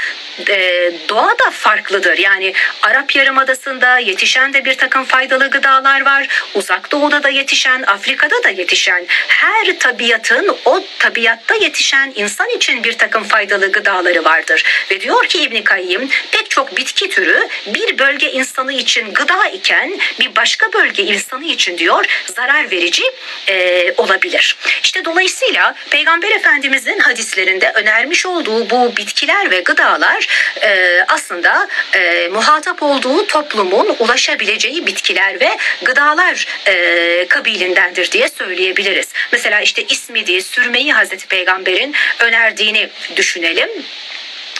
e, doğa da farklıdır. Yani Arap Yarımadası'nda yetişen de bir takım faydalı gıdalar var. Uzak Doğu'da da yetişen, Afrika'da da yetişen her tabiatın o tabiatta yetişen insan için bir takım faydalı gıdaları vardır. Ve diyor ki İbn Kayyim pek çok bitki türü bir bölge insanı için gıda iken bir başka bölge insanı için diyor zarar verici e, olabilir. İşte dolayısıyla Peygamber Efendimizin hadislerinde önermiş olduğu bu bitkiler ve gıdalar e, aslında e, muhatap olduğu toplumun ulaşabileceği bitkiler ve gıdalar e, kabilindendir diye söyleyebiliriz. Mesela işte ismidi, sürmeyi Hazreti Peygamber'in önerdiğini düşünelim.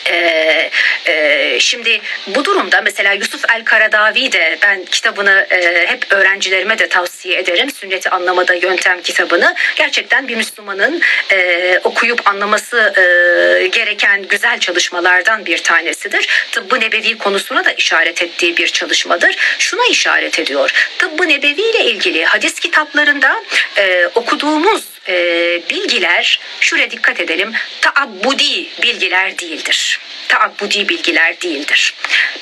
Ee, e, şimdi bu durumda mesela Yusuf El Karadavi de ben kitabını e, hep öğrencilerime de tavsiye ederim. Sünneti anlamada yöntem kitabını. Gerçekten bir Müslümanın e, okuyup anlaması e, gereken güzel çalışmalardan bir tanesidir. Tıbbı nebevi konusuna da işaret ettiği bir çalışmadır. Şuna işaret ediyor. Tıbbı nebevi ile ilgili hadis kitaplarında e, okuduğumuz e, bilgiler şuraya dikkat edelim taabbudi bilgiler değildir. Taabbudi bilgiler değildir.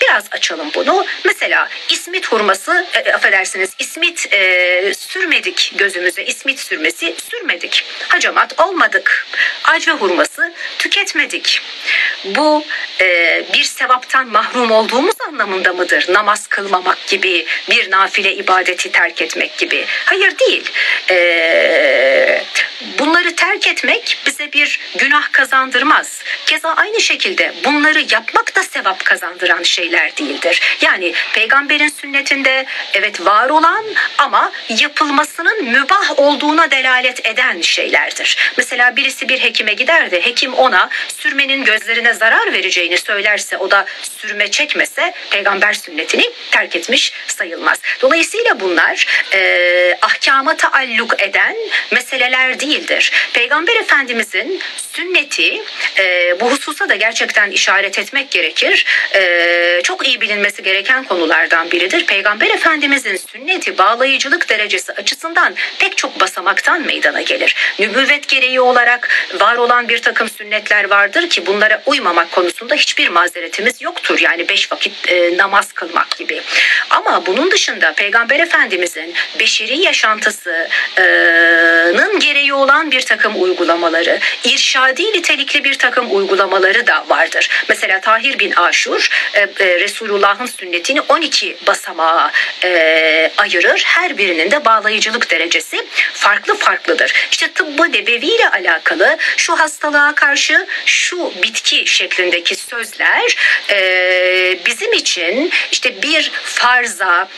Biraz açalım bunu. Mesela ismit hurması e, affedersiniz ismit e, sürmedik gözümüze ismit sürmesi sürmedik. Hacamat olmadık. Acve hurması tüketmedik. Bu e, bir sevaptan mahrum olduğumuz anlamında mıdır? Namaz kılmamak gibi bir nafile ibadeti terk etmek gibi. Hayır değil. E, bunları terk etmek bize bir günah kazandırmaz. Keza aynı şekilde bunları yapmak da sevap kazandıran şeyler değildir. Yani peygamberin sünnetinde evet var olan ama yapılmasının mübah olduğuna delalet eden şeylerdir. Mesela birisi bir hekime gider de hekim ona sürmenin gözlerine zarar vereceğini söylerse o da sürme çekmese peygamber sünnetini terk etmiş sayılmaz. Dolayısıyla bunlar e, ahkama taalluk eden meseleler değildir. Peygamber Efendimizin sünneti e, bu hususa da gerçekten işaret etmek gerekir. E, çok iyi bilinmesi gereken konulardan biridir. Peygamber Efendimizin sünneti bağlayıcılık derecesi açısından pek çok basamaktan meydana gelir. Nübüvvet gereği olarak var olan bir takım sünnetler vardır ki bunlara uymamak konusunda hiçbir mazeretimiz yoktur. Yani beş vakit e, namaz kılmak gibi. Ama bunun dışında Peygamber Efendimizin beşeri yaşantısının gereği olan bir takım uygulamaları, irşadi nitelikli bir takım uygulamaları da vardır. Mesela Tahir bin Aşur e, e, Resulullah'ın sünnetini 12 basamağa e, ayırır. Her birinin de bağlayıcılık derecesi farklı farklıdır. İşte tıbbı nebevi ile alakalı şu hastalığa karşı şu bitki şeklindeki sözler bizim için işte bir farza,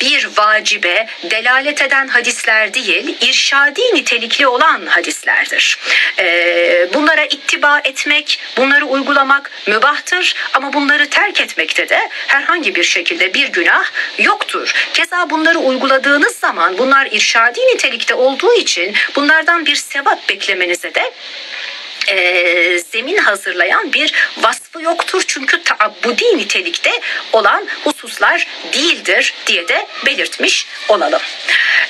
bir vacibe delalet eden hadisler değil, irşadi nitelikli olan hadislerdir. E, bunlara ittiba etmek, bunları uygulamak mübahtır ama bunları terk etmekte de herhangi bir şekilde bir günah yoktur. Keza bunları uyguladığınız zaman bunlar irşadi nitelikte olduğu için bunlardan bir sevap beklemenize de e, zemin hazırlayan bir vasfı yoktur. Çünkü taabbudi nitelikte olan hususlar değildir diye de belirtmiş olalım.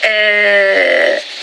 E,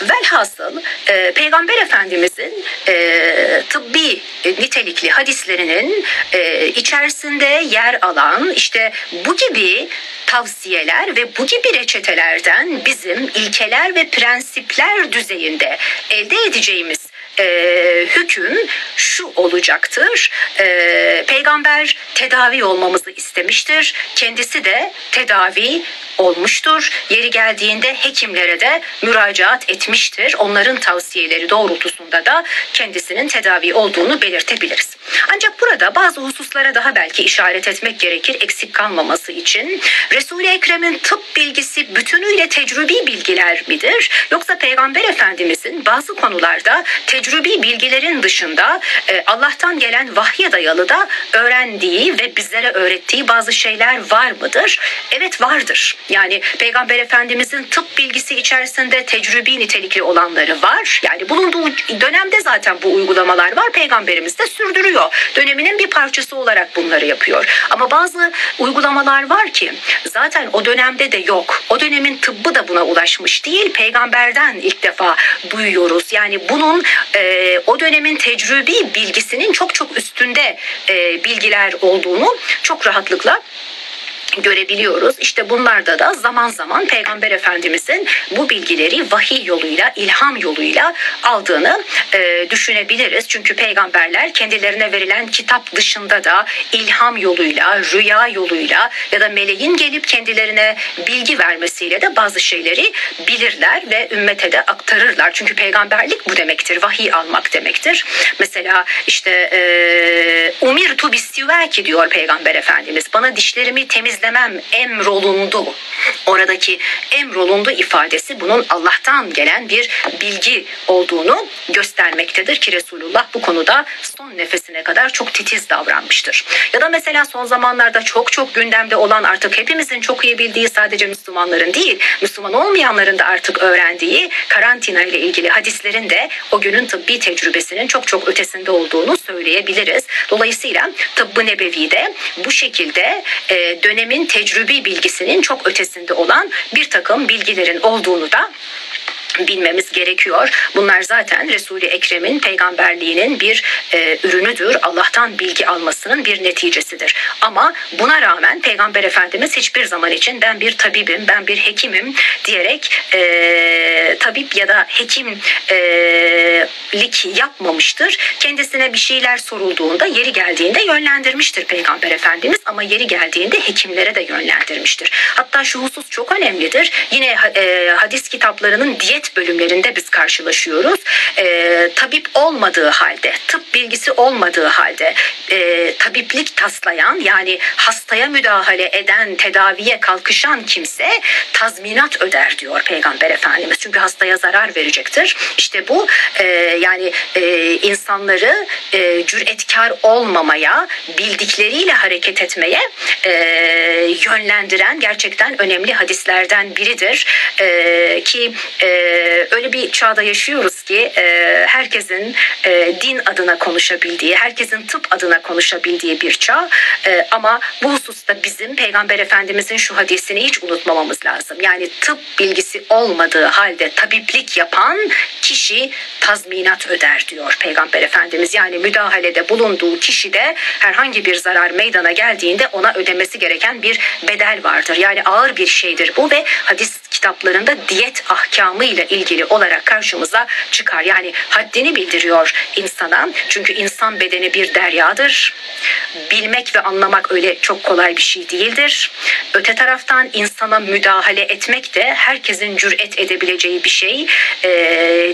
velhasıl e, Peygamber Efendimizin e, tıbbi nitelikli hadislerinin e, içerisinde yer alan işte bu gibi tavsiyeler ve bu gibi reçetelerden bizim ilkeler ve prensipler düzeyinde elde edeceğimiz e, hüküm şu olacaktır. E, peygamber tedavi olmamızı istemiştir. Kendisi de tedavi olmuştur. Yeri geldiğinde hekimlere de müracaat etmiştir. Onların tavsiyeleri doğrultusunda da kendisinin tedavi olduğunu belirtebiliriz. Ancak burada bazı hususlara daha belki işaret etmek gerekir eksik kalmaması için. Resul-i Ekrem'in tıp bilgisi bütünüyle tecrübi bilgiler midir? Yoksa Peygamber Efendimizin bazı konularda tecrübi tecrübi bilgilerin dışında e, Allah'tan gelen vahye dayalı da öğrendiği ve bizlere öğrettiği bazı şeyler var mıdır? Evet vardır. Yani Peygamber Efendimizin tıp bilgisi içerisinde tecrübi nitelikli olanları var. Yani bulunduğu dönemde zaten bu uygulamalar var. Peygamberimiz de sürdürüyor. Döneminin bir parçası olarak bunları yapıyor. Ama bazı uygulamalar var ki zaten o dönemde de yok. O dönemin tıbbı da buna ulaşmış değil. Peygamberden ilk defa duyuyoruz. Yani bunun e, o dönemin tecrübi bilgisinin çok çok üstünde e, bilgiler olduğunu çok rahatlıkla görebiliyoruz. İşte bunlarda da zaman zaman Peygamber Efendimizin bu bilgileri vahiy yoluyla, ilham yoluyla aldığını e, düşünebiliriz. Çünkü peygamberler kendilerine verilen kitap dışında da ilham yoluyla, rüya yoluyla ya da meleğin gelip kendilerine bilgi vermesiyle de bazı şeyleri bilirler ve ümmete de aktarırlar. Çünkü peygamberlik bu demektir. Vahiy almak demektir. Mesela işte e, umir tu ki diyor Peygamber Efendimiz. Bana dişlerimi temiz temizlemem emrolundu. Oradaki emrolundu ifadesi bunun Allah'tan gelen bir bilgi olduğunu göstermektedir ki Resulullah bu konuda son nefesine kadar çok titiz davranmıştır. Ya da mesela son zamanlarda çok çok gündemde olan artık hepimizin çok iyi bildiği sadece Müslümanların değil, Müslüman olmayanların da artık öğrendiği karantina ile ilgili hadislerin de o günün tıbbi tecrübesinin çok çok ötesinde olduğunu söyleyebiliriz. Dolayısıyla tıbbı nebevide bu şekilde e, dönemi dönemin tecrübi bilgisinin çok ötesinde olan bir takım bilgilerin olduğunu da bilmemiz gerekiyor. Bunlar zaten Resul-i Ekrem'in peygamberliğinin bir e, ürünüdür. Allah'tan bilgi almasının bir neticesidir. Ama buna rağmen Peygamber Efendimiz hiçbir zaman için ben bir tabibim, ben bir hekimim diyerek e, tabip ya da hekimlik e, yapmamıştır. Kendisine bir şeyler sorulduğunda yeri geldiğinde yönlendirmiştir Peygamber Efendimiz ama yeri geldiğinde hekimlere de yönlendirmiştir. Hatta şu husus çok önemlidir. Yine e, hadis kitaplarının diyet diyet bölümlerinde biz karşılaşıyoruz. E, tabip olmadığı halde, tıp bilgisi olmadığı halde e, tabiplik taslayan yani hastaya müdahale eden, tedaviye kalkışan kimse tazminat öder diyor Peygamber Efendimiz. Çünkü hastaya zarar verecektir. İşte bu e, yani e, insanları e, cüretkar olmamaya, bildikleriyle hareket etmeye e, yönlendiren gerçekten önemli hadislerden biridir. E, ki e, öyle bir çağda yaşıyoruz ki e, herkesin e, din adına konuşabildiği, herkesin tıp adına konuşabildiği bir çağ. E, ama bu hususta bizim Peygamber Efendimizin şu hadisini hiç unutmamamız lazım. Yani tıp bilgisi olmadığı halde tabiplik yapan kişi tazminat öder diyor Peygamber Efendimiz. Yani müdahalede bulunduğu kişi de herhangi bir zarar meydana geldiğinde ona ödemesi gereken bir bedel vardır. Yani ağır bir şeydir bu ve hadis kitaplarında diyet ahkamı ile ilgili olarak karşımıza çıkar. Yani haddini bildiriyor insana. Çünkü insan bedeni bir deryadır. Bilmek ve anlamak öyle çok kolay bir şey değildir. Öte taraftan insana müdahale etmek de herkesin cüret edebileceği bir şey e,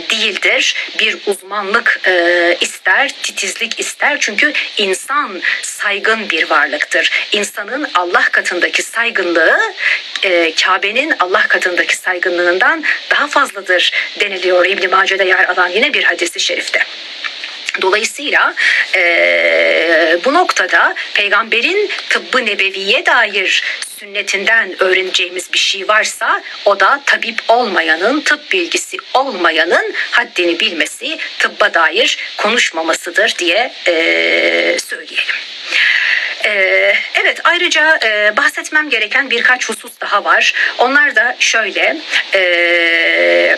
değildir. Bir uzmanlık e, ister, titizlik ister. Çünkü insan saygın bir varlıktır. İnsanın Allah katındaki saygınlığı e, Kabe'nin Allah katındaki saygınlığından daha fazladır deniliyor İbn Mace'de yer alan yine bir hadisi şerifte. Dolayısıyla e, bu noktada peygamberin tıbbı nebeviye dair sünnetinden öğreneceğimiz bir şey varsa o da tabip olmayanın, tıp bilgisi olmayanın haddini bilmesi, tıbba dair konuşmamasıdır diye e, söyleyelim. Ee, evet ayrıca e, bahsetmem gereken birkaç husus daha var. Onlar da şöyle. E,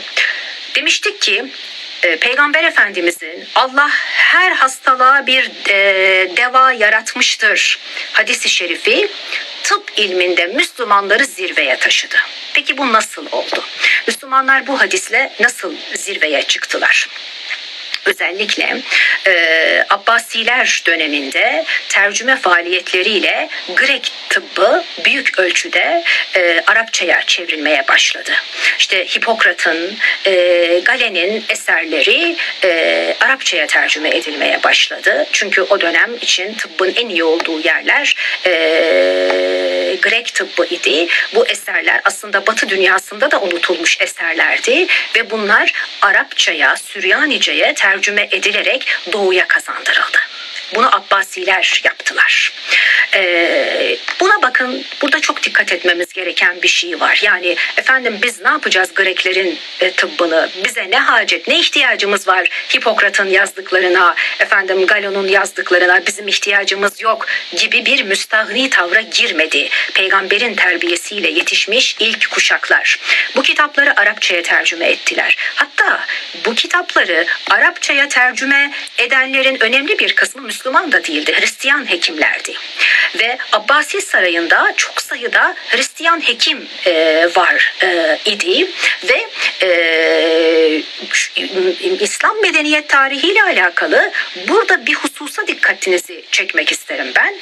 demiştik ki e, Peygamber Efendimizin Allah her hastalığa bir e, deva yaratmıştır hadisi şerifi tıp ilminde Müslümanları zirveye taşıdı. Peki bu nasıl oldu? Müslümanlar bu hadisle nasıl zirveye çıktılar? Özellikle e, Abbasiler döneminde tercüme faaliyetleriyle Grek tıbbı büyük ölçüde e, Arapçaya çevrilmeye başladı. İşte Hipokrat'ın, e, Galen'in eserleri e, Arapçaya tercüme edilmeye başladı. Çünkü o dönem için tıbbın en iyi olduğu yerler e, Grek tıbbı idi. Bu eserler aslında Batı dünyasında da unutulmuş eserlerdi ve bunlar Arapçaya, Süryanice'ye tercüme edilerek doğuya kazandırıldı. Bunu Abbasiler yaptılar. Ee, buna bakın burada çok dikkat etmemiz gereken bir şey var. Yani efendim biz ne yapacağız Greklerin e, tıbbını? Bize ne hacet, ne ihtiyacımız var Hipokrat'ın yazdıklarına, efendim Galon'un yazdıklarına bizim ihtiyacımız yok gibi bir müstahni tavra girmedi. Peygamberin terbiyesiyle yetişmiş ilk kuşaklar. Bu kitapları Arapçaya tercüme ettiler. Hatta bu kitapları Arapçaya tercüme edenlerin önemli bir kısmı Müslüman da değildi. Hristiyan hekimlerdi. Ve Abbasi Sarayı'nda çok sayıda Hristiyan hekim e, var e, idi ve e, İslam medeniyet tarihiyle alakalı burada bir hususa dikkatinizi çekmek isterim ben.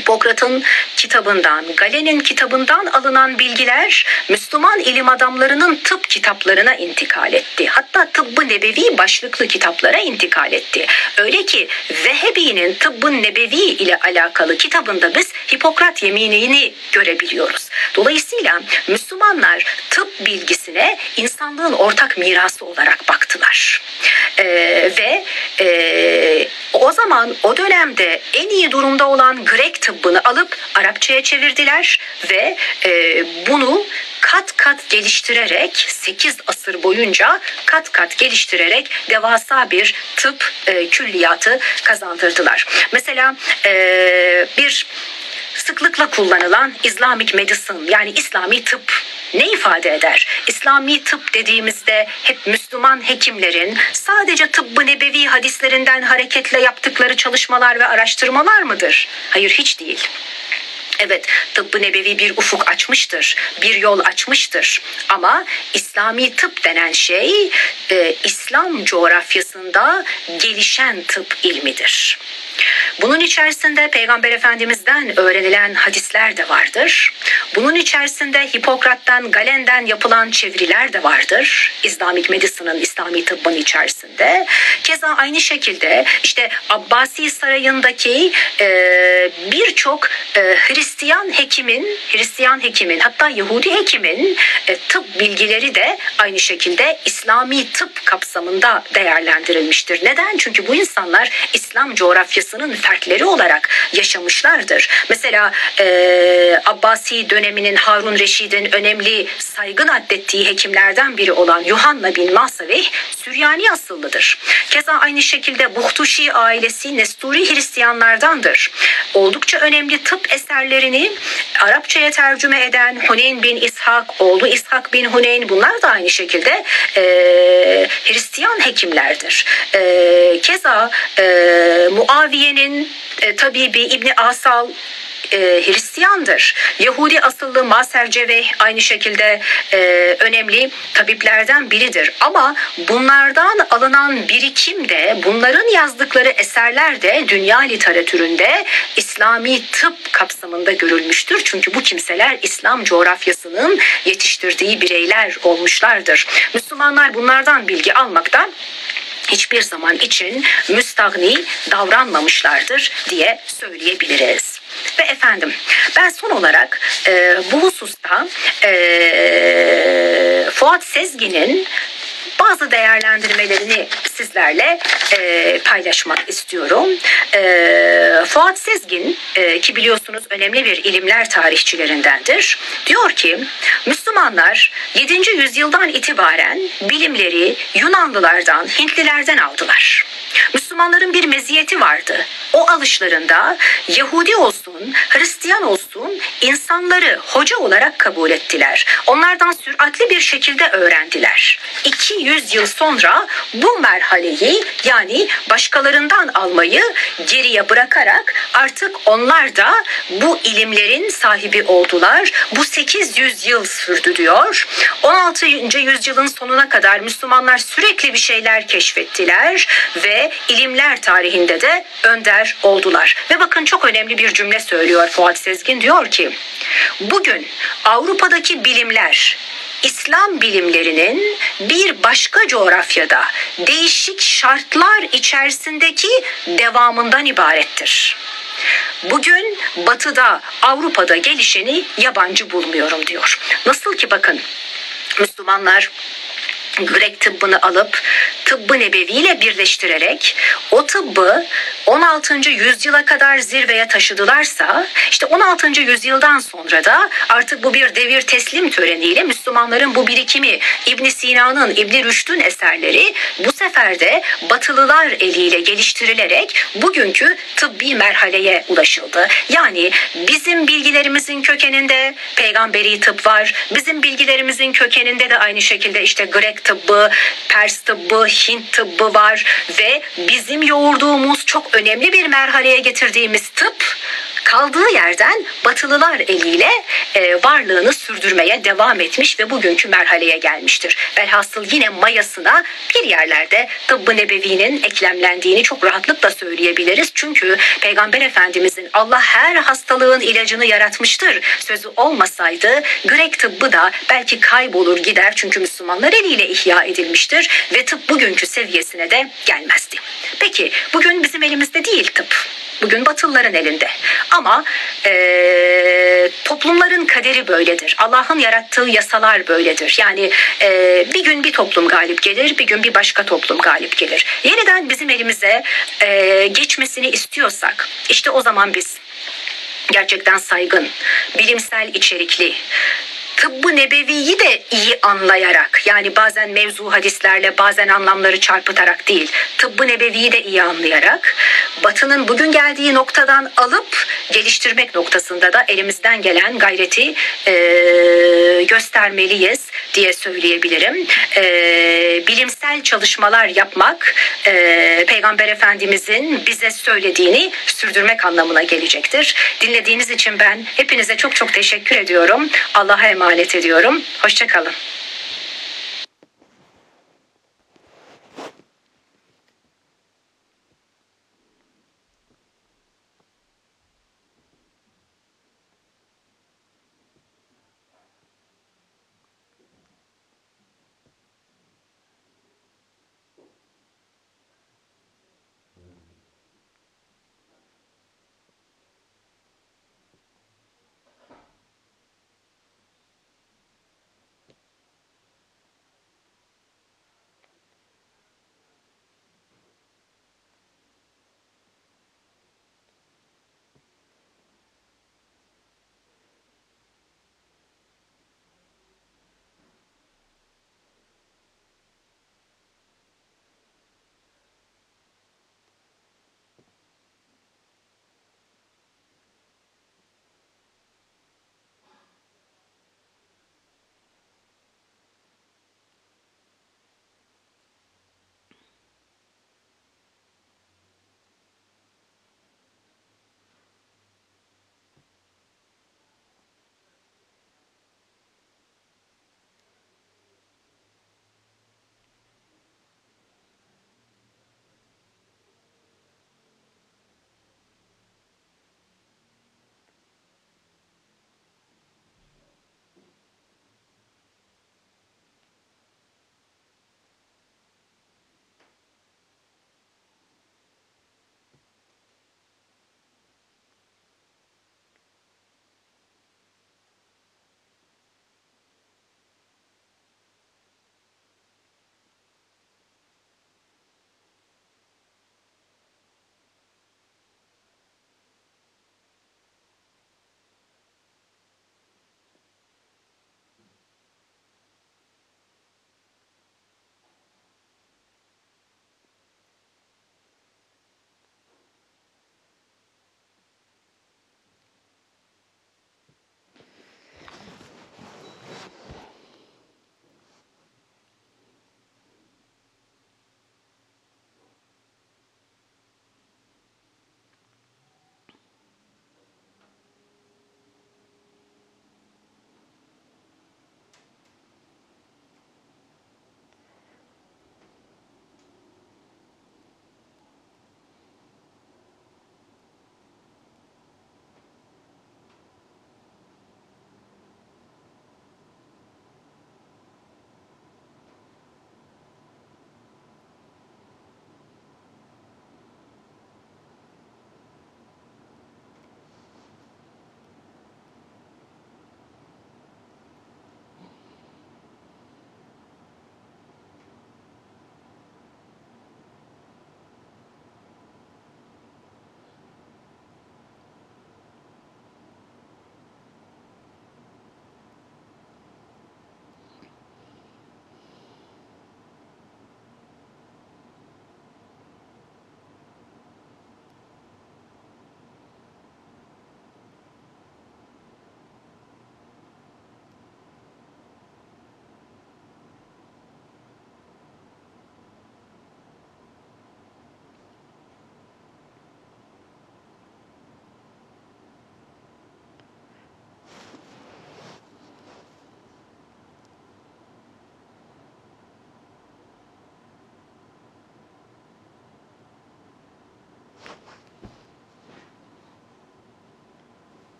Hipokrat'ın kitabından, Galen'in kitabından alınan bilgiler Müslüman ilim adamlarının tıp kitaplarına intikal etti. Hatta tıbbı nebevi başlıklı kitaplara intikal etti. Öyle ki Vehebi'nin tıbbın nebevi ile alakalı kitabında biz Hipokrat yeminini görebiliyoruz. Dolayısıyla Müslümanlar tıp bilgisine insanlığın ortak mirası olarak baktılar. Ee, ve e, o zaman o dönemde en iyi durumda olan Grek tıbbını alıp Arapçaya çevirdiler ve e, bunu kat kat geliştirerek 8 asır boyunca kat kat geliştirerek devasa bir tıp e, külliyatı kazandırdılar. Mesela e, bir sıklıkla kullanılan Islamic medicine yani İslami tıp ne ifade eder? İslami tıp dediğimizde hep Müslüman hekimlerin sadece tıbbı nebevi hadislerinden hareketle yaptıkları çalışmalar ve araştırmalar mıdır? Hayır hiç değil. Evet tıbbı nebevi bir ufuk açmıştır, bir yol açmıştır. Ama İslami tıp denen şey e, İslam coğrafyasında gelişen tıp ilmidir. Bunun içerisinde Peygamber Efendimiz'den öğrenilen hadisler de vardır. Bunun içerisinde Hipokrat'tan, Galen'den yapılan çeviriler de vardır. İslamik Medicine'ın, İslami tıbbın içerisinde. Keza aynı şekilde işte Abbasi Sarayı'ndaki e, birçok e, Hristiyan hekimin, Hristiyan hekimin hatta Yahudi hekimin e, tıp bilgileri de aynı şekilde İslami tıp kapsamında değerlendirilmiştir. Neden? Çünkü bu insanlar İslam coğrafyasının fertleri olarak yaşamışlardır. Mesela e, Abbasi döneminin Harun Reşid'in önemli saygın addettiği hekimlerden biri olan Yuhanna bin Masaveh Süryani asıllıdır. Keza aynı şekilde Buhtuşi ailesi Nesturi Hristiyanlardandır. Oldukça önemli tıp eserlerini Arapçaya tercüme eden Huneyn bin İshak, oğlu İshak bin Huneyn bunlar da aynı şekilde e, Hristiyan hekimlerdir. E, keza e, Muaviye'nin e, tabibi İbni Asal e, Hristiyandır. Yahudi asıllı Maser Ceveh aynı şekilde e, önemli tabiplerden biridir. Ama bunlardan alınan birikim de bunların yazdıkları eserler de dünya literatüründe İslami tıp kapsamında görülmüştür. Çünkü bu kimseler İslam coğrafyasının yetiştirdiği bireyler olmuşlardır. Müslümanlar bunlardan bilgi almaktan hiçbir zaman için müstahni davranmamışlardır diye söyleyebiliriz. Ve efendim ben son olarak e, bu hususta e, Fuat Sezgin'in bazı değerlendirmelerini sizlerle e, paylaşmak istiyorum. E, Fuat Sezgin e, ki biliyorsunuz önemli bir ilimler tarihçilerindendir. Diyor ki Müslümanlar 7. yüzyıldan itibaren bilimleri Yunanlılardan, Hintlilerden aldılar. Müslümanların bir meziyeti vardı. O alışlarında Yahudi olsun, Hristiyan olsun insanları hoca olarak kabul ettiler. Onlardan süratli bir şekilde öğrendiler. 200 yıl sonra bu merhaleyi yani başkalarından almayı geriye bırakarak artık onlar da bu ilimlerin sahibi oldular. Bu 800 yıl sürdü diyor. 16. yüzyılın sonuna kadar Müslümanlar sürekli bir şeyler keşfettiler ve ilimler tarihinde de önder oldular. Ve bakın çok önemli bir cümle söylüyor Fuat Sezgin diyor ki bugün Avrupa'daki bilimler İslam bilimlerinin bir başka coğrafyada değişik şartlar içerisindeki devamından ibarettir. bugün batıda Avrupa'da gelişeni yabancı bulmuyorum diyor. Nasıl ki bakın Müslümanlar Grek tıbbını alıp tıbbı nebeviyle birleştirerek o tıbbı 16. yüzyıla kadar zirveye taşıdılarsa işte 16. yüzyıldan sonra da artık bu bir devir teslim töreniyle Müslümanların bu birikimi İbn Sina'nın, İbn Rüşd'ün eserleri bu sefer de batılılar eliyle geliştirilerek bugünkü tıbbi merhaleye ulaşıldı. Yani bizim bilgilerimizin kökeninde peygamberi tıp var. Bizim bilgilerimizin kökeninde de aynı şekilde işte Grek tıbbı, Pers tıbbı, Hint tıbbı var ve bizim yoğurduğumuz çok önemli bir merhaleye getirdiğimiz tıp kaldığı yerden Batılılar eliyle e, varlığını sürdürmeye devam etmiş ve bugünkü merhaleye gelmiştir. Velhasıl yine mayasına bir yerlerde tıbbı nebevinin eklemlendiğini çok rahatlıkla söyleyebiliriz. Çünkü Peygamber Efendimizin Allah her hastalığın ilacını yaratmıştır sözü olmasaydı Grek tıbbı da belki kaybolur gider çünkü Müslümanlar eliyle ihya edilmiştir ve tıp bugünkü seviyesine de gelmezdi. Peki bugün bizim elimizde değil tıp. Bugün Batılıların elinde. Ama e, toplumların kaderi böyledir. Allah'ın yarattığı yasalar böyledir. Yani e, bir gün bir toplum galip gelir, bir gün bir başka toplum galip gelir. Yeniden bizim elimize e, geçmesini istiyorsak, işte o zaman biz gerçekten saygın, bilimsel içerikli, tıbbı nebeviyi de iyi anlayarak yani bazen mevzu hadislerle bazen anlamları çarpıtarak değil tıbbı nebeviyi de iyi anlayarak batının bugün geldiği noktadan alıp geliştirmek noktasında da elimizden gelen gayreti e, göstermeliyiz diye söyleyebilirim. E, bilimsel çalışmalar yapmak e, Peygamber Efendimizin bize söylediğini sürdürmek anlamına gelecektir. Dinlediğiniz için ben hepinize çok çok teşekkür ediyorum. Allah'a emanet ediyorum. Hoşçakalın.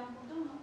Validem burada mı?